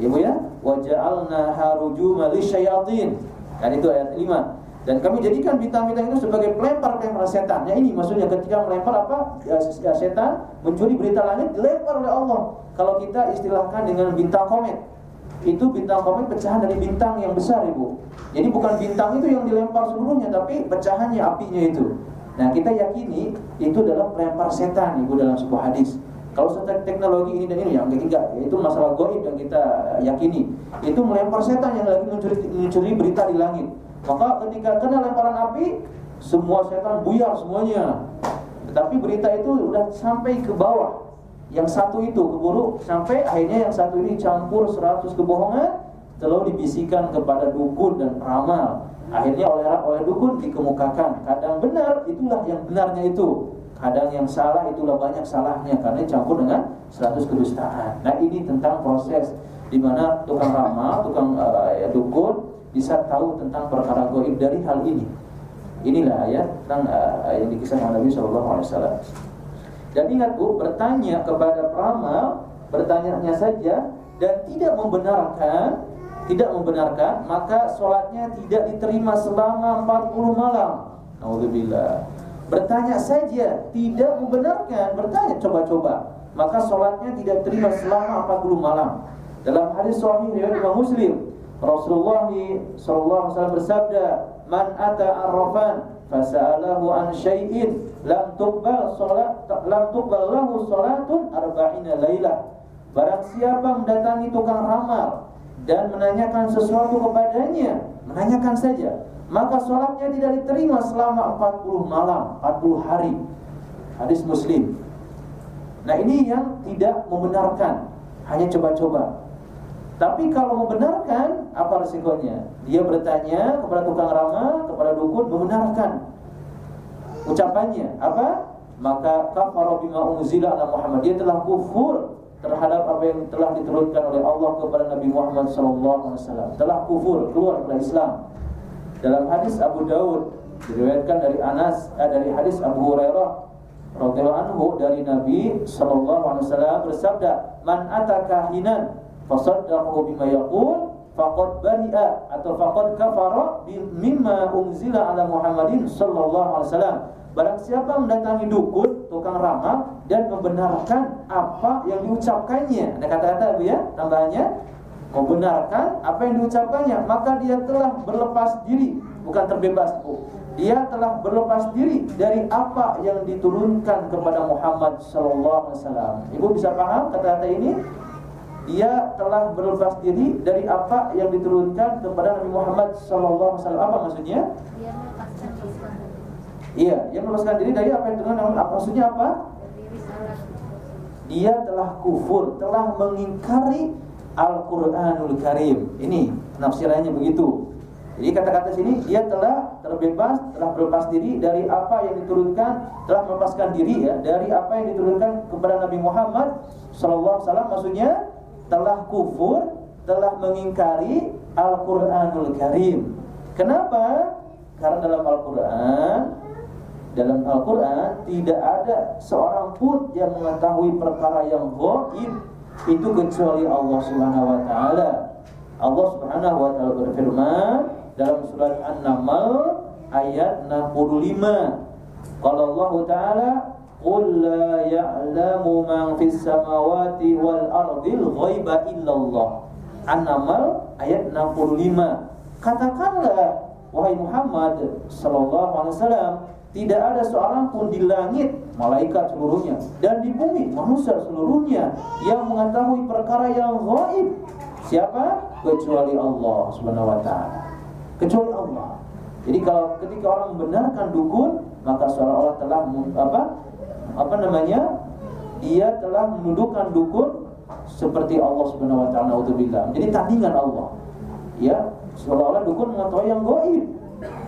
ya Bu ya waja'alna harujuma lisyayatin kan itu ayat 5 dan kami jadikan bintang-bintang itu sebagai pelempar-pelempar setan. Ya ini maksudnya ketika melempar apa? Ya, ya, setan mencuri berita langit dilempar oleh Allah. Kalau kita istilahkan dengan bintang komet itu bintang komet pecahan dari bintang yang besar ibu. Jadi bukan bintang itu yang dilempar seluruhnya, tapi pecahannya apinya itu. Nah kita yakini itu adalah pelempar setan ibu dalam sebuah hadis. Kalau setelah teknologi ini dan ini yang ketiga itu masalah goib yang kita yakini itu melempar setan yang lagi mencuri, mencuri berita di langit. Maka ketika kena lemparan api, semua setan buyar semuanya. Tetapi berita itu sudah sampai ke bawah yang satu itu keburu sampai akhirnya yang satu ini campur 100 kebohongan lalu dibisikkan kepada dukun dan peramal akhirnya oleh oleh dukun dikemukakan kadang benar itulah yang benarnya itu kadang yang salah itulah banyak salahnya karena campur dengan 100 kedustaan nah ini tentang proses di mana tukang ramal tukang uh, ya, dukun bisa tahu tentang perkara goib dari hal ini inilah ya tentang uh, yang dikisahkan Nabi Shallallahu Alaihi Wasallam dan ingat bertanya kepada peramal, bertanya saja dan tidak membenarkan, tidak membenarkan, maka sholatnya tidak diterima selama 40 malam. Alhamdulillah. Bertanya saja, tidak membenarkan, bertanya coba-coba, maka sholatnya tidak terima selama 40 malam. Dalam hadis sahih riwayat Imam Muslim, Rasulullah SAW bersabda, "Man ata arrafan fasalahu an syai'in lam tuqbal salat lam tuqbal lahu salatun arba'ina lailah barang siapa mendatangi tukang ramal dan menanyakan sesuatu kepadanya menanyakan saja maka salatnya tidak diterima selama 40 malam 40 hari hadis muslim nah ini yang tidak membenarkan hanya coba-coba tapi kalau membenarkan, apa resikonya? Dia bertanya kepada tukang ramal, kepada dukun, membenarkan ucapannya. Apa? Maka kafara bima ala Muhammad. Dia telah kufur terhadap apa yang telah diturunkan oleh Allah kepada Nabi Muhammad SAW. Telah kufur, keluar dari Islam. Dalam hadis Abu Daud diriwayatkan dari Anas, eh, dari hadis Abu Hurairah radhiyallahu anhu dari Nabi sallallahu alaihi wasallam bersabda, "Man ataka hinan fasaddaqahu bima yaqul faqad bari'a atau faqad kafara mimma unzila ala Muhammadin sallallahu alaihi wasallam." Barang siapa mendatangi dukun, tukang ramal dan membenarkan apa yang diucapkannya. Ada kata-kata Bu ya, tambahannya membenarkan apa yang diucapkannya, maka dia telah berlepas diri, bukan terbebas, Bu dia telah berlepas diri dari apa yang diturunkan kepada Muhammad sallallahu alaihi wasallam. Ibu bisa paham kata-kata ini? Dia telah berlepas diri dari apa yang diturunkan kepada Nabi Muhammad sallallahu alaihi wasallam. Apa maksudnya? Dia melepaskan diri. Iya, dia melepaskan diri dari apa yang diturunkan apa maksudnya apa? Dia telah kufur, telah mengingkari Al-Qur'anul Karim. Ini penafsirannya begitu. Jadi kata-kata sini dia telah terbebas, telah berlepas diri dari apa yang diturunkan, telah melepaskan diri ya dari apa yang diturunkan kepada Nabi Muhammad sallallahu alaihi maksudnya telah kufur, telah mengingkari Al-Qur'anul Karim. Kenapa? Karena dalam Al-Qur'an dalam Al-Qur'an tidak ada seorang pun yang mengetahui perkara yang gaib itu kecuali Allah Subhanahu wa taala. Allah Subhanahu wa taala berfirman dalam surat An-Naml ayat 65. Kalau Allah Taala Qul la ya'lamu man fis samawati wal ardil ghaiba illallah. An-Naml ayat 65. Katakanlah wahai Muhammad sallallahu alaihi wasallam tidak ada seorang pun di langit malaikat seluruhnya dan di bumi manusia seluruhnya yang mengetahui perkara yang gaib siapa kecuali Allah Subhanahu wa taala kecuali Allah. Jadi kalau ketika orang membenarkan dukun, maka seolah-olah telah apa? Apa namanya? Dia telah menundukkan dukun seperti Allah Subhanahu wa taala. Jadi tandingan Allah. Ya, seolah-olah dukun mengetahui yang gaib.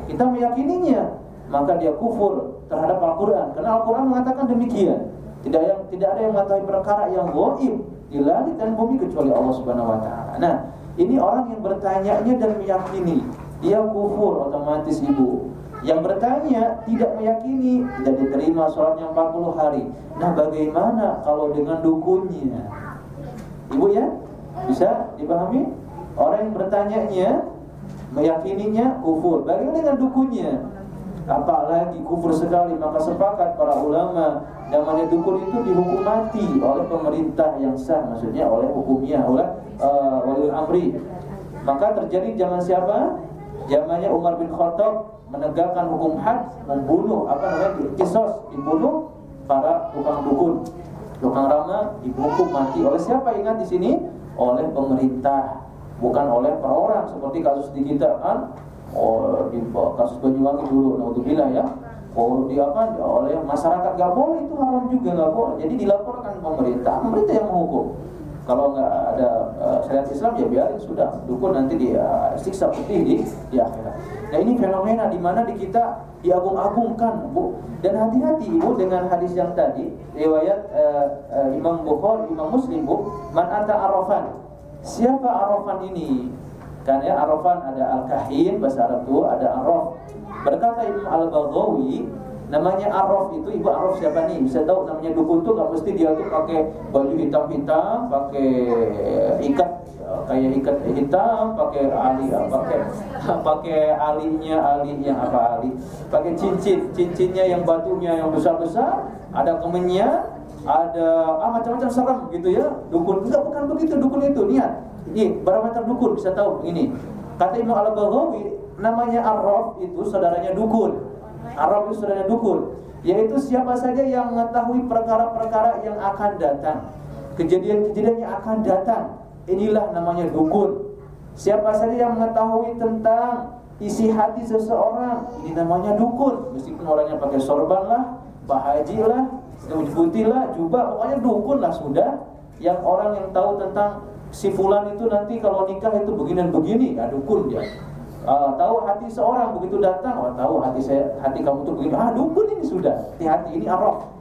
Kita meyakininya, maka dia kufur terhadap Al-Qur'an. Karena Al-Qur'an mengatakan demikian. Tidak yang tidak ada yang mengetahui perkara yang gaib di langit dan bumi kecuali Allah Subhanahu wa taala. Nah, ini orang yang bertanya-nya dan meyakini dia kufur otomatis ibu. Yang bertanya tidak meyakini tidak diterima sholatnya 40 hari. Nah bagaimana kalau dengan dukunnya? Ibu ya bisa dipahami? Orang yang bertanya-nya meyakininya kufur. Bagaimana dengan dukunnya? Apalagi kufur sekali. Maka sepakat para ulama namanya dukun itu dihukum mati oleh pemerintah yang sah. Maksudnya oleh hukumnya oleh uh, wali amri. Maka terjadi zaman siapa? Zamannya Umar bin Khattab menegakkan hukum had, membunuh apa namanya kisos, dibunuh para tukang dukun, tukang rama dihukum mati. Oleh siapa? Ingat di sini? Oleh pemerintah, bukan oleh per orang. Seperti kasus di kita kan? Oh, di kasus Banyuwangi dulu, naudzubillah ya. Oh, di apa? Oleh masyarakat nggak boleh itu haram juga nggak boleh. Jadi dilaporkan pemerintah, pemerintah yang menghukum kalau nggak ada uh, syariat Islam ya biarin sudah dukun nanti dia siksa putih di akhirat. Nah ini fenomena di mana di kita diagung-agungkan bu dan hati-hati ibu dengan hadis yang tadi riwayat uh, uh, Imam Bukhari Imam Muslim bu man ata arafan siapa arafan ini karena ya, arafan ada al-kahin bahasa Arab itu ada araf. Berkata Imam al-Baghawi namanya Araf itu ibu Araf siapa nih? Bisa tahu namanya dukun tuh nggak mesti dia tuh pakai baju hitam-hitam pakai ikat kayak ikat hitam pakai ali pakai pakai alinya alinya apa ali? Pakai cincin cincinnya yang batunya yang besar besar ada kemennya ada ah macam-macam serem gitu ya dukun. Enggak bukan begitu dukun itu lihat ini barometer dukun bisa tahu? Ini. Kata Imam Al Baghawi namanya Araf itu saudaranya dukun. Arab itu saudaranya dukun. Yaitu siapa saja yang mengetahui perkara-perkara yang akan datang. Kejadian-kejadian yang akan datang. Inilah namanya dukun. Siapa saja yang mengetahui tentang isi hati seseorang Ini namanya dukun. Meskipun orangnya pakai sorban lah Bahaji lah Putih lah Jubah Pokoknya dukun lah sudah. Yang orang yang tahu tentang si fulan itu nanti kalau nikah itu begini dan begini ya dukun dia uh, tahu hati seorang begitu datang, oh tahu hati saya, hati kamu tuh begini. Ah dukun ini sudah, hati-hati ini araf.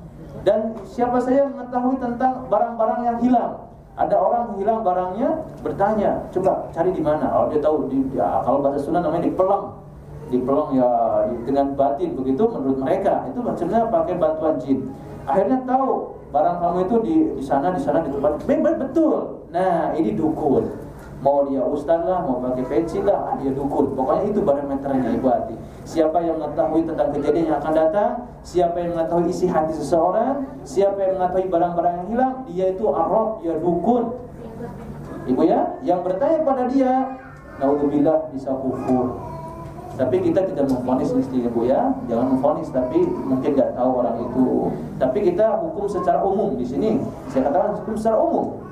Dan siapa saya mengetahui tentang barang-barang yang hilang. Ada orang hilang barangnya, bertanya, coba cari di mana. Oh dia tahu di, ya, kalau bahasa Sunda namanya dipelang, dipelang ya dengan batin begitu menurut mereka itu maksudnya pakai bantuan jin. akhirnya tahu barang kamu itu di di sana di sana di tempat betul nah ini dukun mau dia ustaz lah mau pakai pensi lah dia dukun pokoknya itu barometernya ibu hati siapa yang mengetahui tentang kejadian yang akan datang siapa yang mengetahui isi hati seseorang siapa yang mengetahui barang-barang yang hilang dia itu arab dia dukun ibu ya yang bertanya pada dia naudzubillah bisa kufur tapi kita tidak memfonis istrinya bu ya, jangan memfonis. Tapi mungkin nggak tahu orang itu. Tapi kita hukum secara umum di sini. Saya katakan hukum secara umum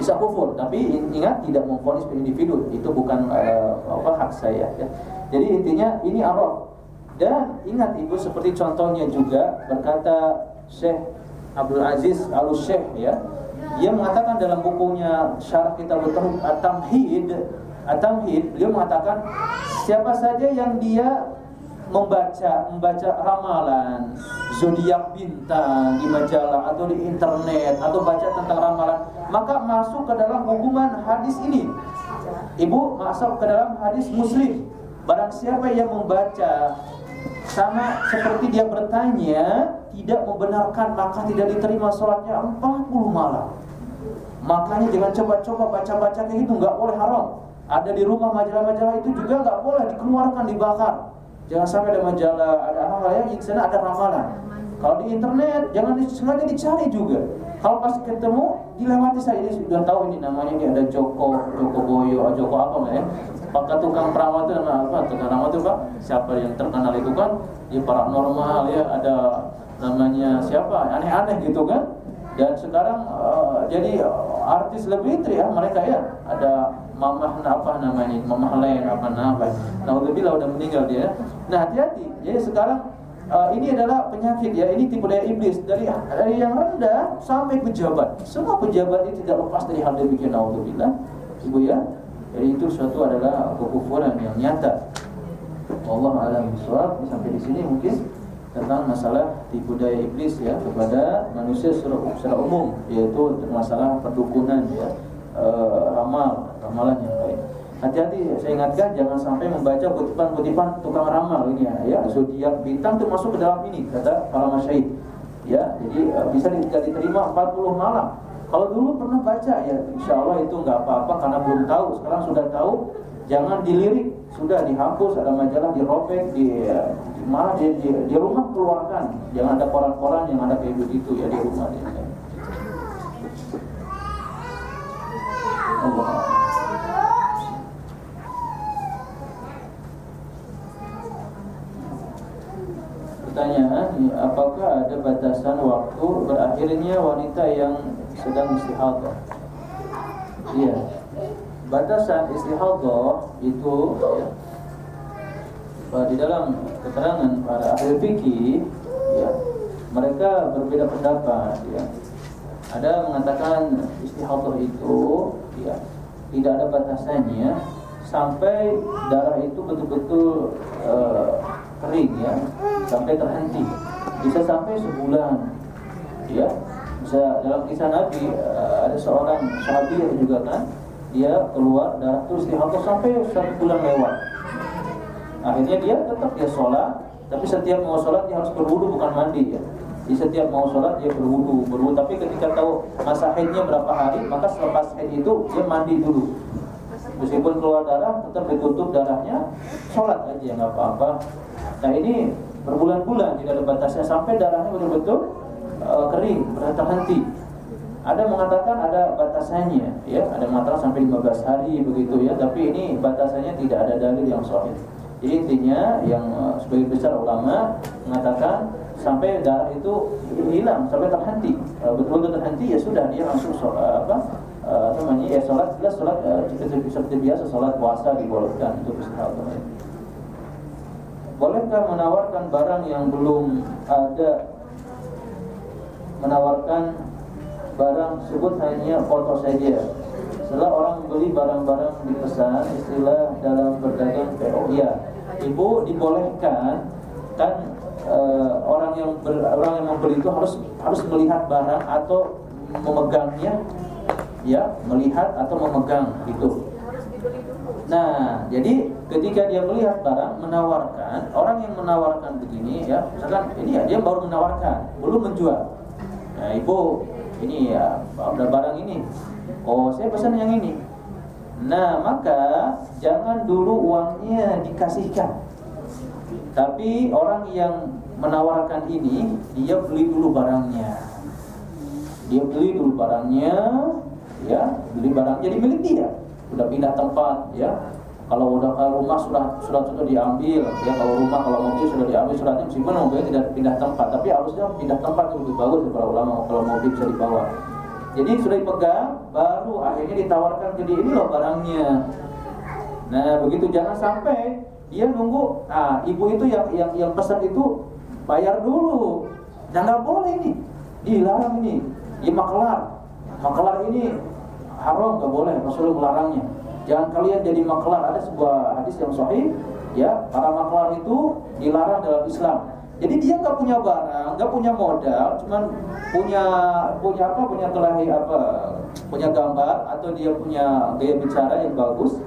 bisa kufur. Tapi ingat tidak memfonis individu. Itu bukan uh, apa hak saya. Ya. Jadi intinya ini araf. Dan ingat ibu seperti contohnya juga berkata Syekh Abdul Aziz Al Syekh ya. Dia mengatakan dalam bukunya Syarah Kitab At-Tamhid At-Tamhid beliau mengatakan siapa saja yang dia membaca membaca ramalan zodiak bintang di majalah atau di internet atau baca tentang ramalan maka masuk ke dalam hukuman hadis ini. Ibu masuk ke dalam hadis muslim. Barang siapa yang membaca sama seperti dia bertanya tidak membenarkan maka tidak diterima sholatnya 40 malam. Makanya jangan coba-coba baca-baca kayak itu nggak boleh haram. Ada di rumah majalah-majalah itu juga nggak boleh dikeluarkan dibakar jangan sampai ada majalah ada hal-hal yang di sana ada ramalan. Kalau di internet jangan sengaja dicari juga. Kalau pas ketemu dilewati saja. Ini sudah tahu ini namanya ini ada Joko Joko Boyo Joko apa ya? Pakai tukang peramal itu nama apa? Tukang peramal itu pak? Siapa yang terkenal itu kan? Di paranormal ya ada namanya siapa? Aneh-aneh gitu kan? Dan sekarang uh, jadi artis lebih ya mereka ya. Ada mamah apa namanya? Mamah lain apa nama nah bila udah meninggal dia. Nah hati-hati. Jadi sekarang uh, ini adalah penyakit ya. Ini tipe daya iblis. Dari dari yang rendah sampai pejabat. Semua pejabat ini tidak lepas dari hal demikian naudzubillah. Ibu ya. Jadi itu suatu adalah kekufuran yang nyata. Allah alam bisawab sampai di sini mungkin tentang masalah tipu daya iblis ya kepada manusia secara, secara umum yaitu masalah perdukunan ya. E, ramal ramalan yang lain. Hati-hati saya ingatkan jangan sampai membaca kutipan-kutipan tukang ramal ini ya. Ya, zodiak bintang itu masuk ke dalam ini kata para masyayikh. Ya, jadi uh, bisa diterima 40 malam. Kalau dulu pernah baca ya, insya Allah itu nggak apa-apa karena belum tahu. Sekarang sudah tahu, jangan dilirik, sudah dihapus, ada majalah dirobek, di, di malah di, di, di rumah keluarkan. Jangan ada koran-koran yang ada kayak begitu ya di rumah. Ya. Allah. Pertanyaan, apakah ada batasan waktu berakhirnya wanita yang sedang istihadah? Iya. Batasan istihadah itu ya, di dalam keterangan para ahli fikih ya, mereka berbeda pendapat ya. Ada mengatakan istihadah itu ya tidak ada batasannya sampai darah itu betul-betul uh, kering ya. Sampai terhenti. Bisa sampai sebulan ya. Bisa dalam kisah Nabi eh, ada seorang sahabat juga kan dia keluar darah terus dihantar sampai satu bulan lewat. Akhirnya dia tetap dia sholat tapi setiap mau sholat dia harus berwudu bukan mandi ya. Di setiap mau sholat dia berwudu berwudu. Tapi ketika tahu masa haidnya berapa hari maka selepas haid itu dia mandi dulu meskipun keluar darah tetap ditutup darahnya sholat aja nggak apa-apa Nah ini berbulan-bulan tidak ada batasnya sampai darahnya betul-betul uh, kering, berhenti. Ada mengatakan ada batasannya, ya, ada mengatakan sampai 15 hari begitu ya, tapi ini batasannya tidak ada dalil yang sahih. Jadi intinya yang uh, sebagian besar ulama mengatakan sampai darah itu hilang sampai terhenti uh, betul-betul terhenti ya sudah dia langsung sholat, apa uh, namanya? Ya sholat jelas sholat uh, seperti, biasa sholat puasa dibolehkan untuk istirahat Bolehkah menawarkan barang yang belum ada? Menawarkan barang tersebut hanya foto saja. Setelah orang membeli barang-barang dipesan Istilah dalam berdagang PO Ya, ibu dibolehkan Kan e, orang yang ber, orang yang membeli itu harus harus melihat barang atau memegangnya ya melihat atau memegang itu. Nah, jadi ketika dia melihat barang menawarkan, orang yang menawarkan begini ya, misalkan ini ya dia baru menawarkan, belum menjual. ya, ibu ini ya ada barang ini. Oh saya pesan yang ini. Nah maka jangan dulu uangnya dikasihkan. Tapi orang yang menawarkan ini dia beli dulu barangnya. Dia beli dulu barangnya ya beli barang. Jadi milik dia. Sudah pindah tempat ya. Kalau udah ke rumah sudah sudah sudah diambil ya. Kalau rumah kalau mobil sudah diambil suratnya meskipun mobilnya tidak pindah tempat. Tapi harusnya pindah tempat itu lebih bagus para ulama kalau mobil bisa dibawa. Jadi sudah dipegang baru akhirnya ditawarkan dia ini loh barangnya. Nah begitu. Jangan sampai dia nunggu nah ibu itu yang yang yang pesan itu bayar dulu. Dan nggak boleh ini. Dilarang ini. Ya makelar makelar ini haram nggak boleh. Rasulullah melarangnya. Jangan kalian jadi makelar ada sebuah hadis yang sahih ya. Para makelar itu dilarang dalam Islam. Jadi dia nggak punya barang nggak punya modal cuman punya punya apa? Punya kelahi apa? Punya gambar atau dia punya gaya bicara yang bagus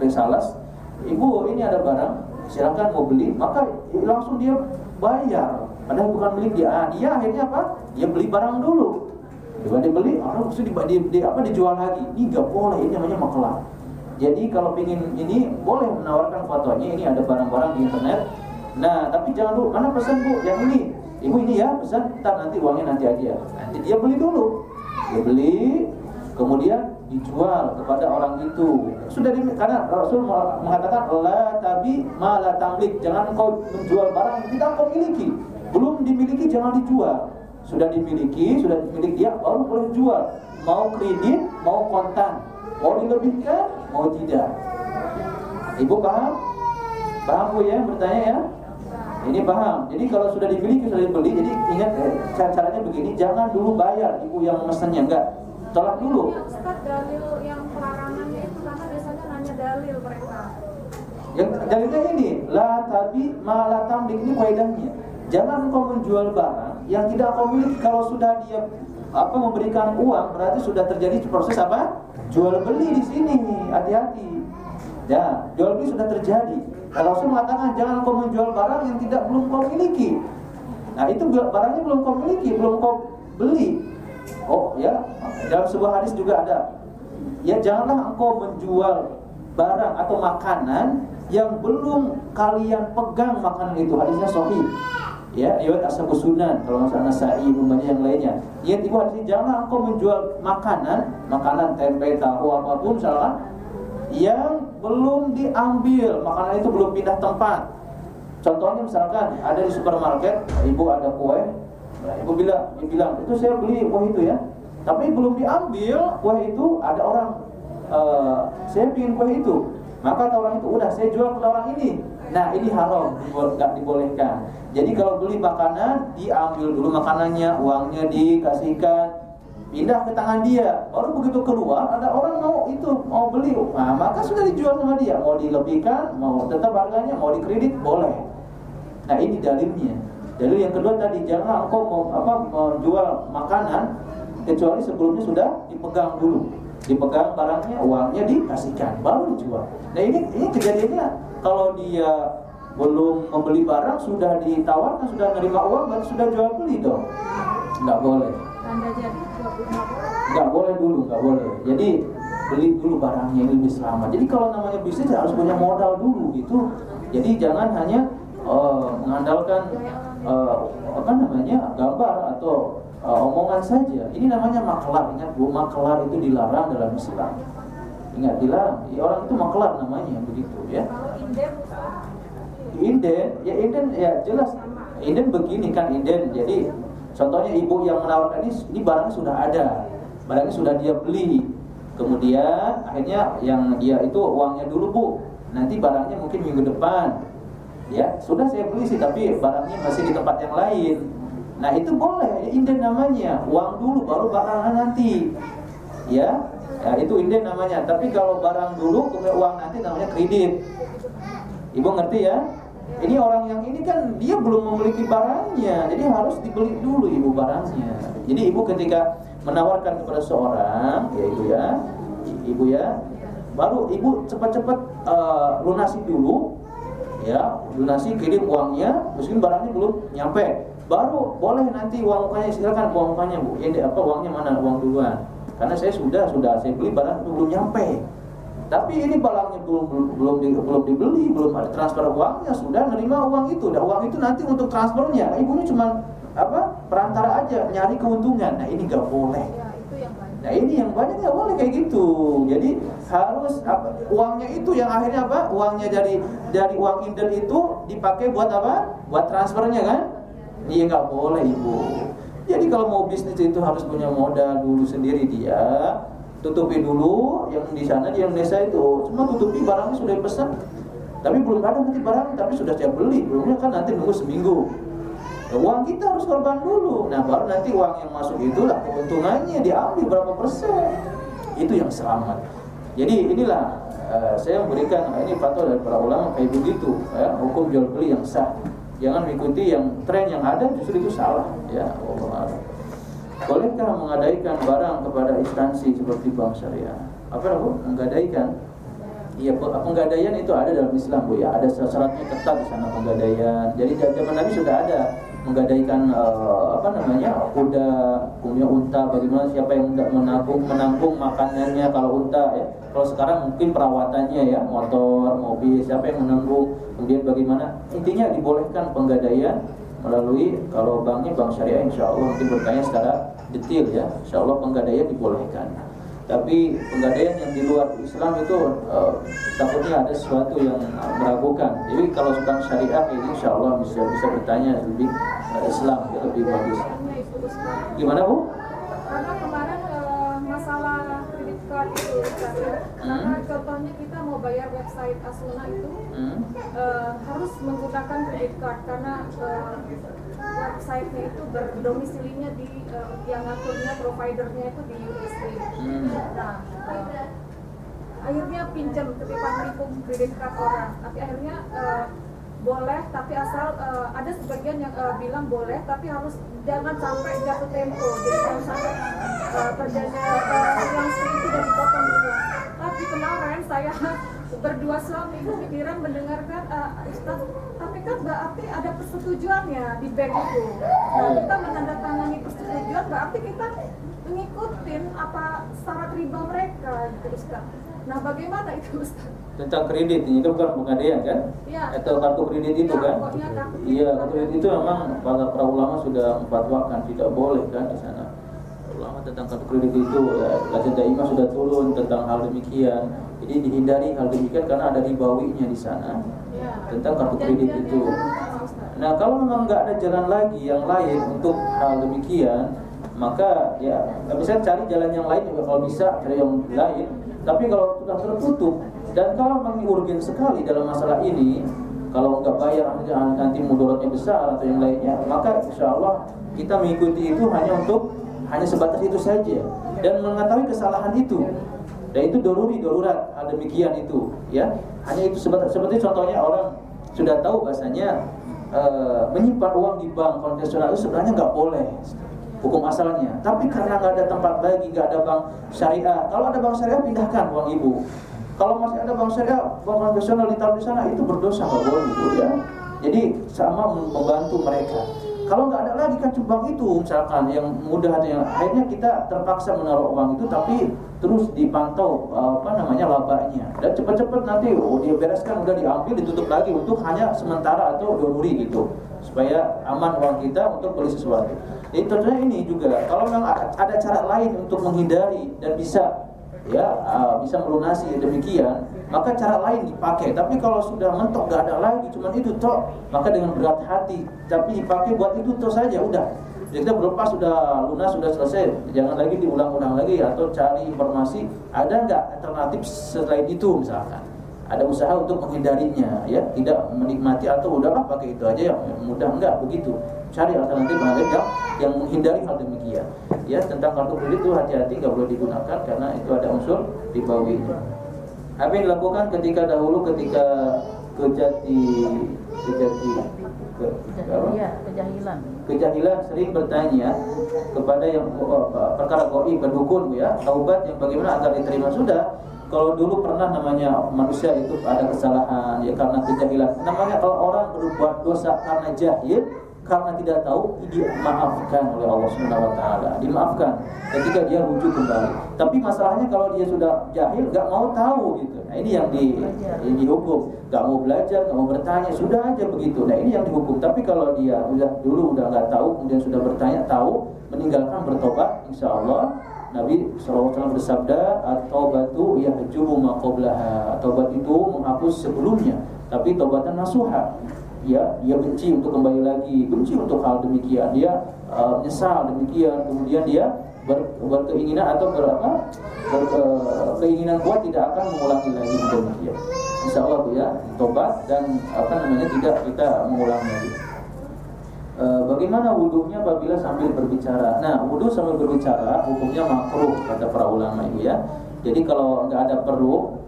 risalas ibu ini ada barang silakan mau beli. Maka langsung dia bayar. Padahal bukan milik dia. Ah, dia akhirnya apa? Dia beli barang dulu Coba dibeli, orang mesti di, di, apa dijual lagi. Ini nggak boleh, ini namanya maklar. Jadi kalau ingin ini boleh menawarkan fotonya, ini ada barang-barang di internet. Nah, tapi jangan dulu, mana pesan bu? Yang ini, ibu ini ya pesan, ntar nanti uangnya nanti aja. Nanti dia beli dulu, dia beli, kemudian dijual kepada orang itu. Sudah di, karena Rasul mengatakan la tabi malah tamlik, jangan kau menjual barang yang tidak kau miliki, belum dimiliki jangan dijual sudah dimiliki, sudah milik dia, baru boleh jual. Mau kredit, mau kontan, mau dilebihkan, mau tidak. Ibu paham? Paham bu ya? Bertanya ya? Ini paham. Jadi kalau sudah dimiliki, sudah dibeli, jadi ingat ya, cara caranya begini, jangan dulu bayar ibu yang mesennya, enggak. Tolak dulu. Ustaz dalil yang pelarangannya itu karena biasanya nanya dalil mereka. Yang dalilnya ini, la tabi ma la tamlik ini kaidahnya. Jangan kau menjual barang yang tidak miliki kalau sudah dia apa memberikan uang berarti sudah terjadi proses apa? Jual beli di sini hati-hati. Ya jual beli sudah terjadi. Kalau Rasul mengatakan jangan kau menjual barang yang tidak belum kau miliki. Nah itu barangnya belum kau miliki belum kau beli. Oh ya dalam sebuah hadis juga ada. Ya janganlah engkau menjual barang atau makanan yang belum kalian pegang makanan itu. Hadisnya sahih ya riwayat ashabus sunan kalau masalah nasai umpamanya yang lainnya. Ya ibu hadis janganlah engkau menjual makanan makanan tempe tahu apa pun misalkan yang belum diambil. Makanan itu belum pindah tempat. Contohnya misalkan ada di supermarket ibu ada kue ibu bilang ibu bilang itu saya beli kue itu ya. Tapi belum diambil kue itu ada orang uh, saya ingin kue itu. Maka orang itu udah saya jual ke orang ini nah ini haram nggak dibolehkan. Jadi kalau beli makanan diambil dulu makanannya uangnya dikasihkan pindah ke tangan dia. Baru begitu keluar ada orang mau itu mau beli. Nah, maka sudah dijual sama dia. Mau dilebihkan mau tetap harganya mau dikredit boleh. Nah ini dalilnya. Dalil yang kedua tadi jangan engkau mau apa menjual makanan kecuali sebelumnya sudah dipegang dulu. Dipegang barangnya, uangnya dikasihkan, baru dijual. Nah ini ini kejadiannya kalau dia belum membeli barang sudah ditawarkan sudah menerima uang berarti sudah jual beli dong nggak boleh nggak boleh dulu nggak boleh jadi beli dulu barangnya ini lebih selamat jadi kalau namanya bisnis harus punya modal dulu gitu jadi jangan hanya uh, mengandalkan uh, apa namanya gambar atau uh, omongan saja. Ini namanya maklar. Ingat bu, maklar itu dilarang dalam Islam. Ingat dilarang. Ya, orang itu maklar namanya begitu ya. Inden, ya inden ya jelas. Inden begini kan inden. Jadi contohnya ibu yang menawarkan ini, ini barangnya sudah ada, barangnya sudah dia beli. Kemudian akhirnya yang dia itu uangnya dulu bu, nanti barangnya mungkin minggu depan. Ya sudah saya beli sih, tapi barangnya masih di tempat yang lain Nah itu boleh, inden namanya. Uang dulu baru barang nanti. Ya, ya itu inden namanya. Tapi kalau barang dulu kemudian uang nanti namanya kredit. Ibu ngerti ya? Ini orang yang ini kan dia belum memiliki barangnya, jadi harus dibeli dulu ibu barangnya. Jadi ibu ketika menawarkan kepada seorang, ya ibu ya, ibu ya, baru ibu cepat-cepat uh, lunasi dulu, ya lunasi kirim uangnya, meskipun barangnya belum nyampe baru boleh nanti uang mukanya silakan uang mukanya bu ini apa uangnya mana uang duluan karena saya sudah sudah saya beli barang itu belum nyampe tapi ini barangnya belum belum belum, di, belum dibeli belum ada transfer uangnya sudah nerima uang itu dan uang itu nanti untuk transfernya ibunya cuma apa perantara aja nyari keuntungan nah ini gak boleh Ya, banyak. Nah ini yang banyak nggak boleh kayak gitu. Jadi harus apa, uangnya itu yang akhirnya apa? Uangnya dari dari uang inden itu dipakai buat apa? Buat transfernya kan? Iya nggak boleh ibu. Jadi kalau mau bisnis itu harus punya modal dulu sendiri dia. Tutupi dulu yang di sana di Indonesia itu cuma tutupi barangnya sudah pesan. Tapi belum ada nanti barang, tapi sudah siap beli. Belumnya kan nanti nunggu seminggu. Nah, uang kita harus korban dulu. Nah, baru nanti uang yang masuk itulah keuntungannya diambil berapa persen. Itu yang selamat. Jadi inilah eh, saya memberikan ini fatwa dari para ulama kayak begitu, ya, hukum jual beli yang sah. Jangan mengikuti yang tren yang ada justru itu salah, ya. Allah. Bolehkah mengadaikan barang kepada instansi seperti bank syariah? Apa Bu? Menggadaikan? Iya, pe- penggadaian itu ada dalam Islam, Bu ya. Ada syaratnya ketat di sana penggadaian. Jadi zaman Nabi sudah ada menggadaikan eh, apa namanya? kuda, kemudian unta, bagaimana siapa yang hendak menanggung menanggung makanannya kalau unta ya. Kalau sekarang mungkin perawatannya ya, motor, mobil, siapa yang menanggung? Kemudian bagaimana? Intinya dibolehkan penggadaian melalui kalau banknya bank syariah insya Allah mungkin bertanya secara detail ya insya Allah penggadaian dibolehkan tapi penggadaian yang di luar Islam itu eh, takutnya ada sesuatu yang eh, meragukan jadi kalau bank syariah ini insya Allah bisa bisa bertanya lebih eh, Islam ya, lebih bagus gimana bu? Karena kemarin masalah kredit card itu ya. Karena contohnya kita mau bayar website Asuna itu Hmm? eh, harus menggunakan kredit card karena eh, websitenya itu berdomisilinya di eh, yang ngaturnya providernya itu di USA. Hmm. Nah, eh, akhirnya pinjam ketipan nipu kredit card orang, tapi akhirnya eh, boleh tapi asal eh, ada sebagian yang eh, bilang boleh tapi harus jangan sampai jatuh tempo jadi kalau sampai eh, terjadi yang itu dan dipotong dulu tapi kemarin saya berdua suami kepikiran mendengarkan eh, Ustaz tapi kan berarti ada persetujuannya di bank itu nah, kita menandatangani persetujuan berarti kita mengikutin apa syarat riba mereka gitu Ustaz nah bagaimana itu Ustaz? tentang kredit ini itu bukan penggadaian kan? Iya. Atau kartu kredit itu Ya, kan? Iya, kartu kredit itu memang para, para ulama sudah memfatwakan tidak boleh kan di sana. Ulama tentang kartu kredit itu ya, Lajnah Daimah sudah turun tentang hal demikian. Jadi dihindari hal demikian karena ada ribawinya di sana Ya. tentang kartu kredit Perjanjiannya itu. Nah, kalau memang nggak ada jalan lagi yang lain untuk hal demikian, maka ya nggak bisa cari jalan yang lain juga kalau bisa cari yang lain. Tapi kalau sudah tertutup dan kalau memang urgen sekali dalam masalah ini, kalau nggak bayar nanti- nanti mudorotnya besar atau yang lainnya, maka insya Allah kita mengikuti itu hanya untuk hanya sebatas itu saja. Dan mengetahui kesalahan itu. Dan itu doruri darurat hal demikian itu ya. Hanya itu sebatas seperti contohnya orang sudah tahu bahasanya eh, menyimpan uang di bank konvensional itu sebenarnya nggak boleh. Hukum asalnya. Tapi karena nggak ada tempat lagi nggak ada bank syariah. Kalau ada bank syariah pindahkan uang ibu. Kalau masih ada bank syariah bank konvensional ditaruh di sana itu berdosa nggak boleh ibu ya. Jadi sama membantu mereka kalau nggak ada lagi kan bank itu misalkan yang mudah yang akhirnya kita terpaksa menaruh uang itu tapi terus dipantau apa namanya labanya dan cepat-cepat nanti oh dia bereskan udah diambil ditutup lagi untuk hanya sementara atau doruri gitu supaya aman uang kita untuk beli sesuatu. Jadi tentunya ini juga kalau memang ada cara lain untuk menghindari dan bisa ya uh, bisa melunasi demikian. Maka cara lain dipakai. Tapi kalau sudah mentok gak ada lagi cuma itu toh maka dengan berat hati tapi dipakai buat itu toh saja udah. Jadi kita berlepas sudah lunas sudah selesai. Jangan lagi diulang-ulang lagi atau cari informasi ada nggak alternatif selain itu misalkan ada usaha untuk menghindarinya ya. Tidak menikmati atau udahlah pakai itu aja yang mudah. Enggak begitu. Cari alternatif alternatif yang yang menghindari hal demikian ya. Tentang kartu kredit itu hati-hati nggak boleh digunakan karena itu ada unsur ribawinya apa yang dilakukan ketika dahulu ketika kejati kejati ke? Iya, kejahilan. kejahilan sering bertanya kepada yang oh, perkara goib berdukun ya. Taubat yang bagaimana agar diterima? Sudah kalau dulu pernah namanya manusia itu ada kesalahan ya karena kejahilan namanya kalau orang berbuat dosa karena jahil karena tidak tahu dimaafkan oleh Allah Subhanahu wa taala. Dimaafkan ketika dia rujuk kembali. Tapi masalahnya kalau dia sudah jahil nggak mau tahu gitu. Nah, ini yang di yang dihukum. Nggak mau belajar, nggak mau bertanya, sudah aja begitu. Nah, ini yang dihukum. Tapi kalau dia udah dulu udah nggak tahu, kemudian sudah bertanya, tahu, meninggalkan bertobat, insya Allah Nabi SAW bersabda At-taubatu yahjubu maqoblaha Taubat itu menghapus sebelumnya Tapi taubatan nasuha. Ya dia benci untuk kembali lagi benci untuk hal demikian. Dia uh, menyesal demikian. Kemudian dia ber, berkeinginan atau berapa ber, uh, keinginan kuat tidak akan mengulangi lagi demikian. Insya Allah ya tobat dan apa namanya tidak kita mengulangi lagi e, bagaimana wudhunya apabila sambil berbicara? Nah wudhu sambil berbicara hukumnya makruh kata para ulama itu ya. Jadi kalau nggak ada perlu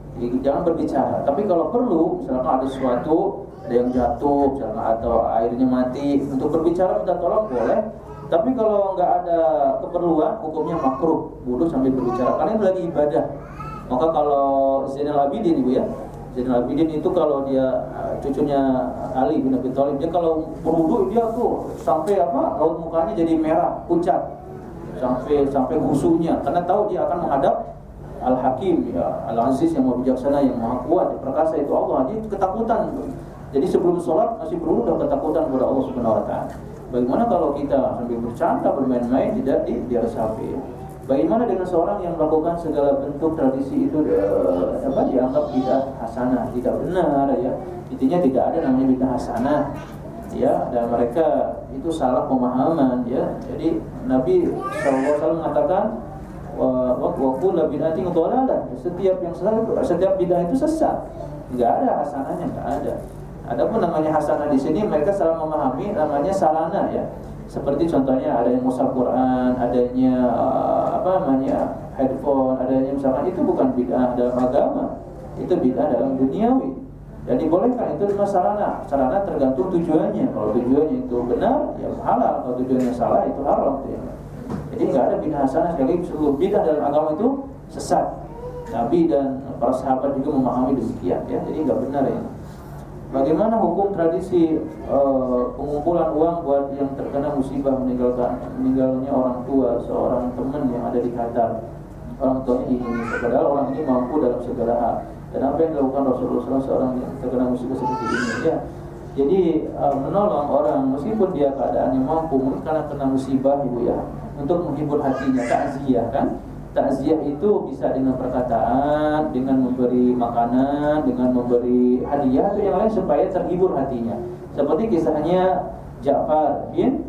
jangan berbicara. Tapi kalau perlu misalkan ada sesuatu ada yang jatuh misalnya atau airnya mati untuk berbicara minta tolong boleh. Tapi kalau nggak ada keperluan hukumnya makruh. Wudhu sambil berbicara. Karena itu lagi ibadah. Maka kalau Zainal Abidin ibu ya Zainal Abidin itu kalau dia uh, cucunya Ali bin Abi Thalib dia kalau berwudhu dia tuh sampai apa raut mukanya jadi merah pucat sampai sampai khusunya karena tahu dia akan menghadap Al Hakim ya Al Aziz yang maha bijaksana yang maha kuat yang perkasa itu Allah dia ketakutan jadi sebelum sholat masih perlu dan ketakutan kepada Allah Subhanahu Wa Taala. Bagaimana kalau kita sambil bercanda bermain-main tidak di diresapi? Bagaimana dengan seorang yang melakukan segala bentuk tradisi itu uh, apa dianggap tidak hasanah, tidak benar ya. Intinya tidak ada namanya bidah hasanah ya dan mereka itu salah pemahaman ya. Jadi Nabi SAW mengatakan wa kullu bid'atin dhalalah. Setiap yang salah setiap bidah itu sesat. Enggak ada hasanahnya, enggak ada. Adapun namanya hasanah di sini mereka salah memahami namanya sarana ya. Seperti contohnya ada yang musal Quran, adanya uh, apa namanya headphone, adanya misalkan itu bukan bid'ah dalam agama, itu bid'ah dalam duniawi. Dan dibolehkan itu cuma sarana. Sarana tergantung tujuannya. Kalau tujuannya itu benar, ya halal. Kalau tujuannya salah, itu haram. Ya. Jadi nggak ada bid'ah hasanah sekali seluruh bid'ah dalam agama itu sesat. Nabi dan para sahabat juga memahami demikian ya. Jadi nggak benar ya. Bagaimana hukum tradisi uh, pengumpulan uang buat yang terkena musibah meninggalkan meninggalnya orang tua seorang teman yang ada di Qatar orang di Indonesia. Padahal orang ini mampu dalam segala hal. Dan apa yang dilakukan Rasulullah SAW seorang yang terkena musibah seperti ini ya. Jadi uh, menolong orang meskipun dia keadaannya mampu karena kena musibah ibu ya untuk menghibur hatinya takziah kan takziah itu bisa dengan perkataan, dengan memberi makanan, dengan memberi hadiah atau yang lain supaya terhibur hatinya. Seperti kisahnya Ja'far bin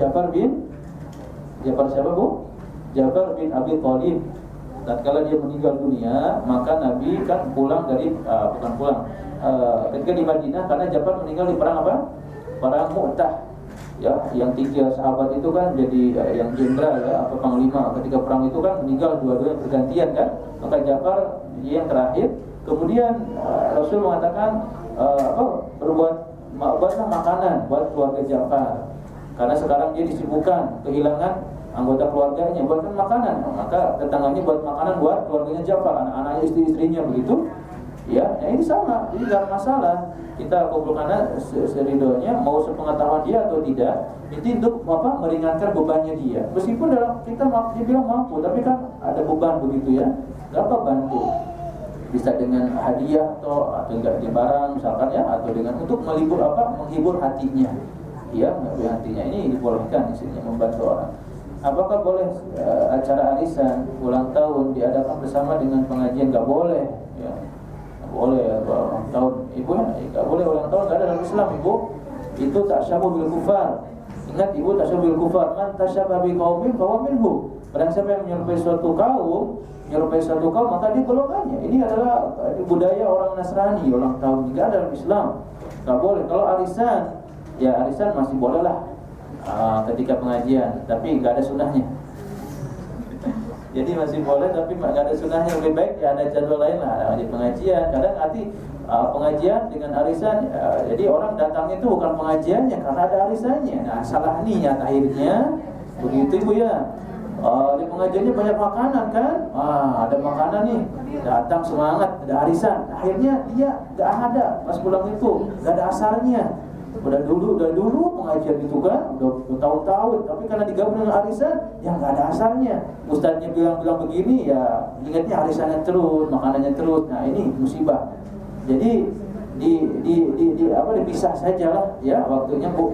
Ja'far bin Ja'far siapa bu? Ja'far bin Abi Thalib. Tatkala dia meninggal dunia, maka Nabi kan pulang dari uh, bukan pulang uh, ketika di Madinah karena Ja'far meninggal di perang apa? Perang Mu'tah ya yang tiga sahabat itu kan jadi uh, yang jenderal ya apa panglima ketika perang itu kan meninggal dua-duanya bergantian kan? Maka Ja'far yang terakhir. Kemudian uh, Rasul mengatakan uh, apa berbuat buatlah makanan buat keluarga Ja'far. Karena sekarang dia disibukkan kehilangan anggota keluarganya buatkan makanan. Maka tetangganya buat makanan buat keluarganya Ja'far anak-anaknya istri-istrinya begitu ya, ya ini sama. Ini tidak masalah. Kita kumpulkan seridonya mau sepengetahuan dia atau tidak itu untuk apa meringankan bebannya dia. Meskipun dalam kita dia bilang mampu tapi kan ada beban begitu ya. Nggak apa bantu. Bisa dengan hadiah atau atau di barang misalkan ya atau dengan untuk melibur apa menghibur hatinya. Ya menghibur hatinya. Ini dibolehkan di sini membantu orang. Apakah boleh uh, acara arisan ulang tahun diadakan bersama dengan pengajian? Nggak boleh ya boleh ulang tahun ibu ya nggak boleh ulang tahun nggak ada dalam Islam ibu. Itu tak syabu bil kufar. Ingat ibu tak syabu bil kufar. Man tasyabah bi qaumin bahwa minhu. Barang siapa yang menyerupai suatu kaum menyerupai suatu kaum maka dia golongannya. Ini adalah budaya orang Nasrani ulang tahun nggak ada dalam Islam. Nggak boleh. Kalau arisan ya arisan masih boleh lah uh, ketika pengajian. Tapi nggak ada sunnahnya jadi masih boleh tapi nggak ada sunnahnya. Lebih baik ya ada jadwal lain lah. Ada pengajian. Kadang nanti uh, pengajian dengan arisan uh, jadi orang datangnya itu bukan pengajiannya karena ada arisannya. Nah salah niat akhirnya. Begitu bu ya. Uh, di pengajiannya banyak makanan kan? Ah ada makanan nih. Datang semangat ada arisan. Akhirnya dia nggak ada. Pas pulang itu nggak ada asarnya udah dulu udah dulu pengajian itu kan udah bertahun-tahun. Tapi karena digabung dengan arisan ya nggak ada asalnya. Ustadznya bilang-bilang begini ya ingatnya arisannya terus makanannya terus. Nah ini musibah. Jadi di di di, di apa dipisah saja lah ya waktunya bu.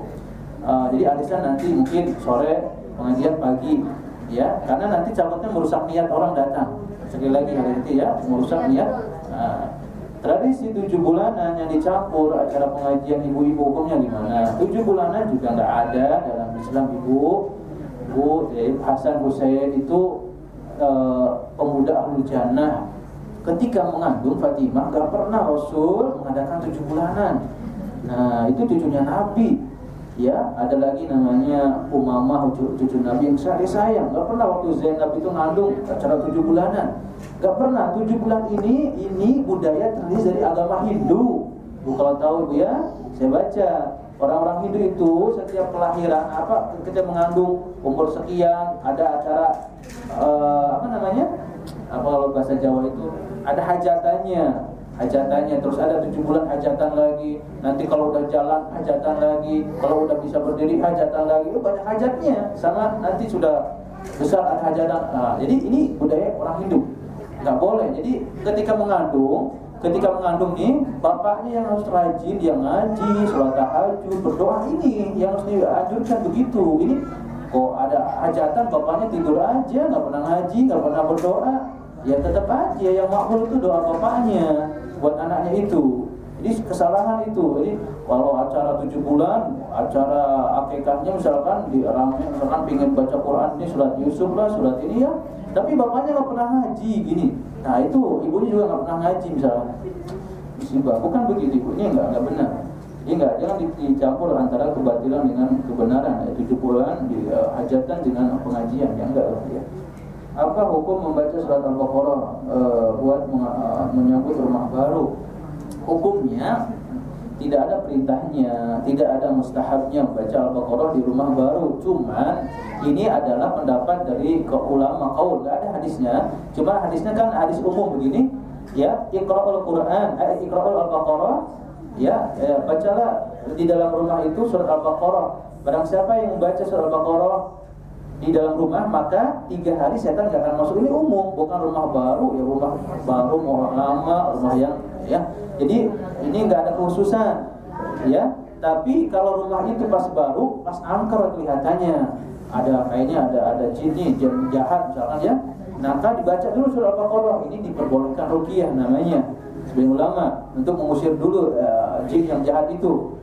Uh, jadi arisan nanti mungkin sore pengajian pagi ya. Karena nanti calonnya merusak niat orang datang. Sekali lagi hari itu ya merusak niat nah, Tradisi tujuh bulanan yang dicampur acara pengajian ibu-ibu hukumnya gimana? Tujuh bulanan juga nggak ada dalam Islam ibu. Bu ya, Hasan Husain itu uh, pemuda ahlu jannah. Ketika mengandung Fatimah nggak pernah Rasul mengadakan tujuh bulanan. Nah itu cucunya Nabi. Ya, ada lagi namanya Umamah cucu, Nabi yang saya sayang. Nggak pernah waktu Zainab itu ngandung acara tujuh bulanan. Gak pernah tujuh bulan ini ini budaya terdiri dari agama Hindu. Bu kalau tahu bu ya, saya baca orang-orang Hindu itu setiap kelahiran apa ketika mengandung umur sekian ada acara uh, apa namanya apa kalau bahasa Jawa itu ada hajatannya hajatannya. Terus ada tujuh bulan hajatan lagi. Nanti kalau udah jalan hajatan lagi. Kalau udah bisa berdiri hajatan lagi. Itu banyak hajatnya. Sama nanti sudah besar ada hajatan. Nah, jadi ini budaya orang Hindu. Nggak boleh. Jadi ketika mengandung ketika mengandung nih bapaknya yang harus rajin dia ngaji sholat tahajud berdoa ini yang harus dianjurkan begitu. Ini kok ada hajatan bapaknya tidur aja nggak pernah ngaji nggak pernah berdoa. Ya tetap aja yang makmul itu doa bapaknya buat anaknya itu. Jadi kesalahan itu. Jadi kalau acara tujuh bulan acara akikahnya misalkan di misalkan pingin baca Quran ini surat Yusuf lah surat ini ya. Tapi bapaknya nggak pernah ngaji gini. Nah itu ibunya juga nggak pernah ngaji misalnya musibah bukan begitu ibunya nggak nggak benar. Jadi nggak jangan dicampur antara kebatilan dengan kebenaran. Ya tujuh bulan dihajatkan dengan pengajian ya enggak lah ya apa hukum membaca surat al-baqarah e, buat menyambut rumah baru hukumnya tidak ada perintahnya, tidak ada mustahabnya membaca Al-Baqarah di rumah baru. Cuman ini adalah pendapat dari ulama kaul, nggak ada hadisnya. Cuma hadisnya kan hadis umum begini, ya, Iqra'ul Quran, eh, Iqra'ul Al-Baqarah, ya, eh, bacalah di dalam rumah itu surat Al-Baqarah. Barang siapa yang membaca surat Al-Baqarah di dalam rumah maka tiga hari setan gak akan masuk. Ini umum bukan rumah baru ya rumah baru orang lama rumah yang ya. Jadi ini nggak ada khususan ya. Tapi kalau rumah itu pas baru pas angker kelihatannya. Ada kayaknya ada ada jin nih jin jahat misalkan ya. Maka dibaca dulu surah al-baqarah. Ini diperbolehkan rukiah namanya. Sebagai ulama untuk mengusir dulu uh, jin yang jahat itu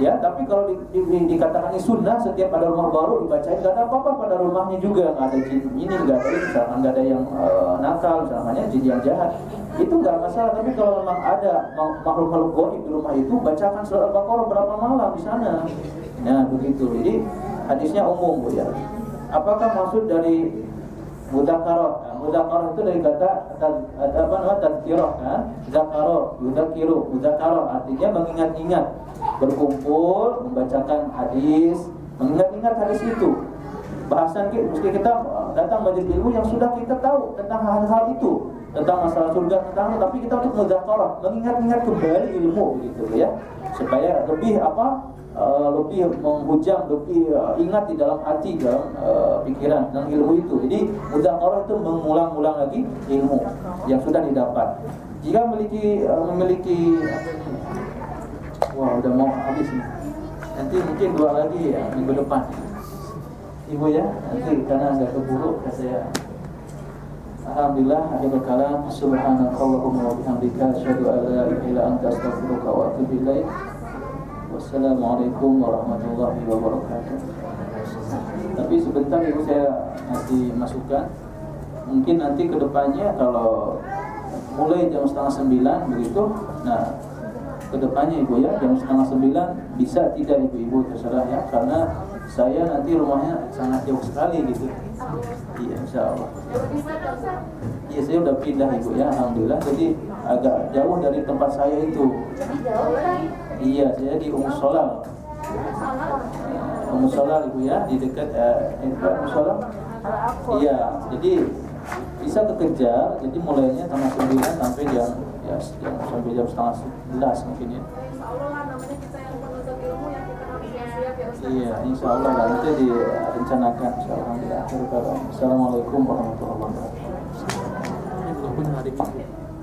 ya tapi kalau di, di, di, dikatakan ini sunnah setiap ada rumah baru dibacain gak ada apa-apa pada rumahnya juga. Nggak ada jin ini nggak ada misalkan nggak ada yang uh, nakal misalnya jin yang jahat. Itu nggak masalah. Tapi kalau memang ada makhluk-makhluk goib di rumah itu bacakan surat al-baqarah berapa malam di sana. Nah begitu. Jadi hadisnya umum bu ya. Apakah maksud dari mudakarah nah, mudakarah itu dari kata apa namanya tadkirah kan zakaro yudakiru mudakarah artinya mengingat-ingat berkumpul membacakan hadis mengingat-ingat hadis itu. Bahasan kita mesti kita uh, datang majelis ilmu yang sudah kita tahu tentang hal-hal itu tentang masalah surga tentang tapi kita untuk muzakarah mengingat-ingat kembali ilmu gitu ya. Supaya lebih apa lebih menghujam lebih uh, ingat di dalam hati dalam uh, pikiran tentang ilmu itu. Jadi muzakarah itu mengulang-ulang lagi ilmu yang sudah didapat. Jika memiliki uh, memiliki Wah udah mau habis nih. Nanti mungkin dua lagi ya minggu depan. Ibu ya Nanti karena agak keburu saya. Alhamdulillah akhir kalam Subhanakallahumma wa bihamdika asyhadu an la ilaha illa anta astaghfiruka wa atubu ilaik. Wassalamualaikum warahmatullahi wabarakatuh. Tapi sebentar Ibu saya nanti masukkan. Mungkin nanti ke depannya kalau mulai jam setengah sembilan begitu, nah ke depannya ibu ya jam setengah sembilan bisa tidak ibu-ibu terserah ya karena saya nanti rumahnya sangat jauh sekali gitu iya insya Allah iya saya udah pindah ibu ya alhamdulillah jadi agak jauh dari tempat saya itu iya saya di Umus Solal Umus Solal ibu ya di dekat eh, Umus Solal iya jadi bisa kekejar jadi mulainya tanggal sembilan sampai jam ya jam sampai jam setengah sebelas mungkin ya. Lah Iya, insya Allah nanti direncanakan insya Allah. Assalamualaikum warahmatullahi wabarakatuh.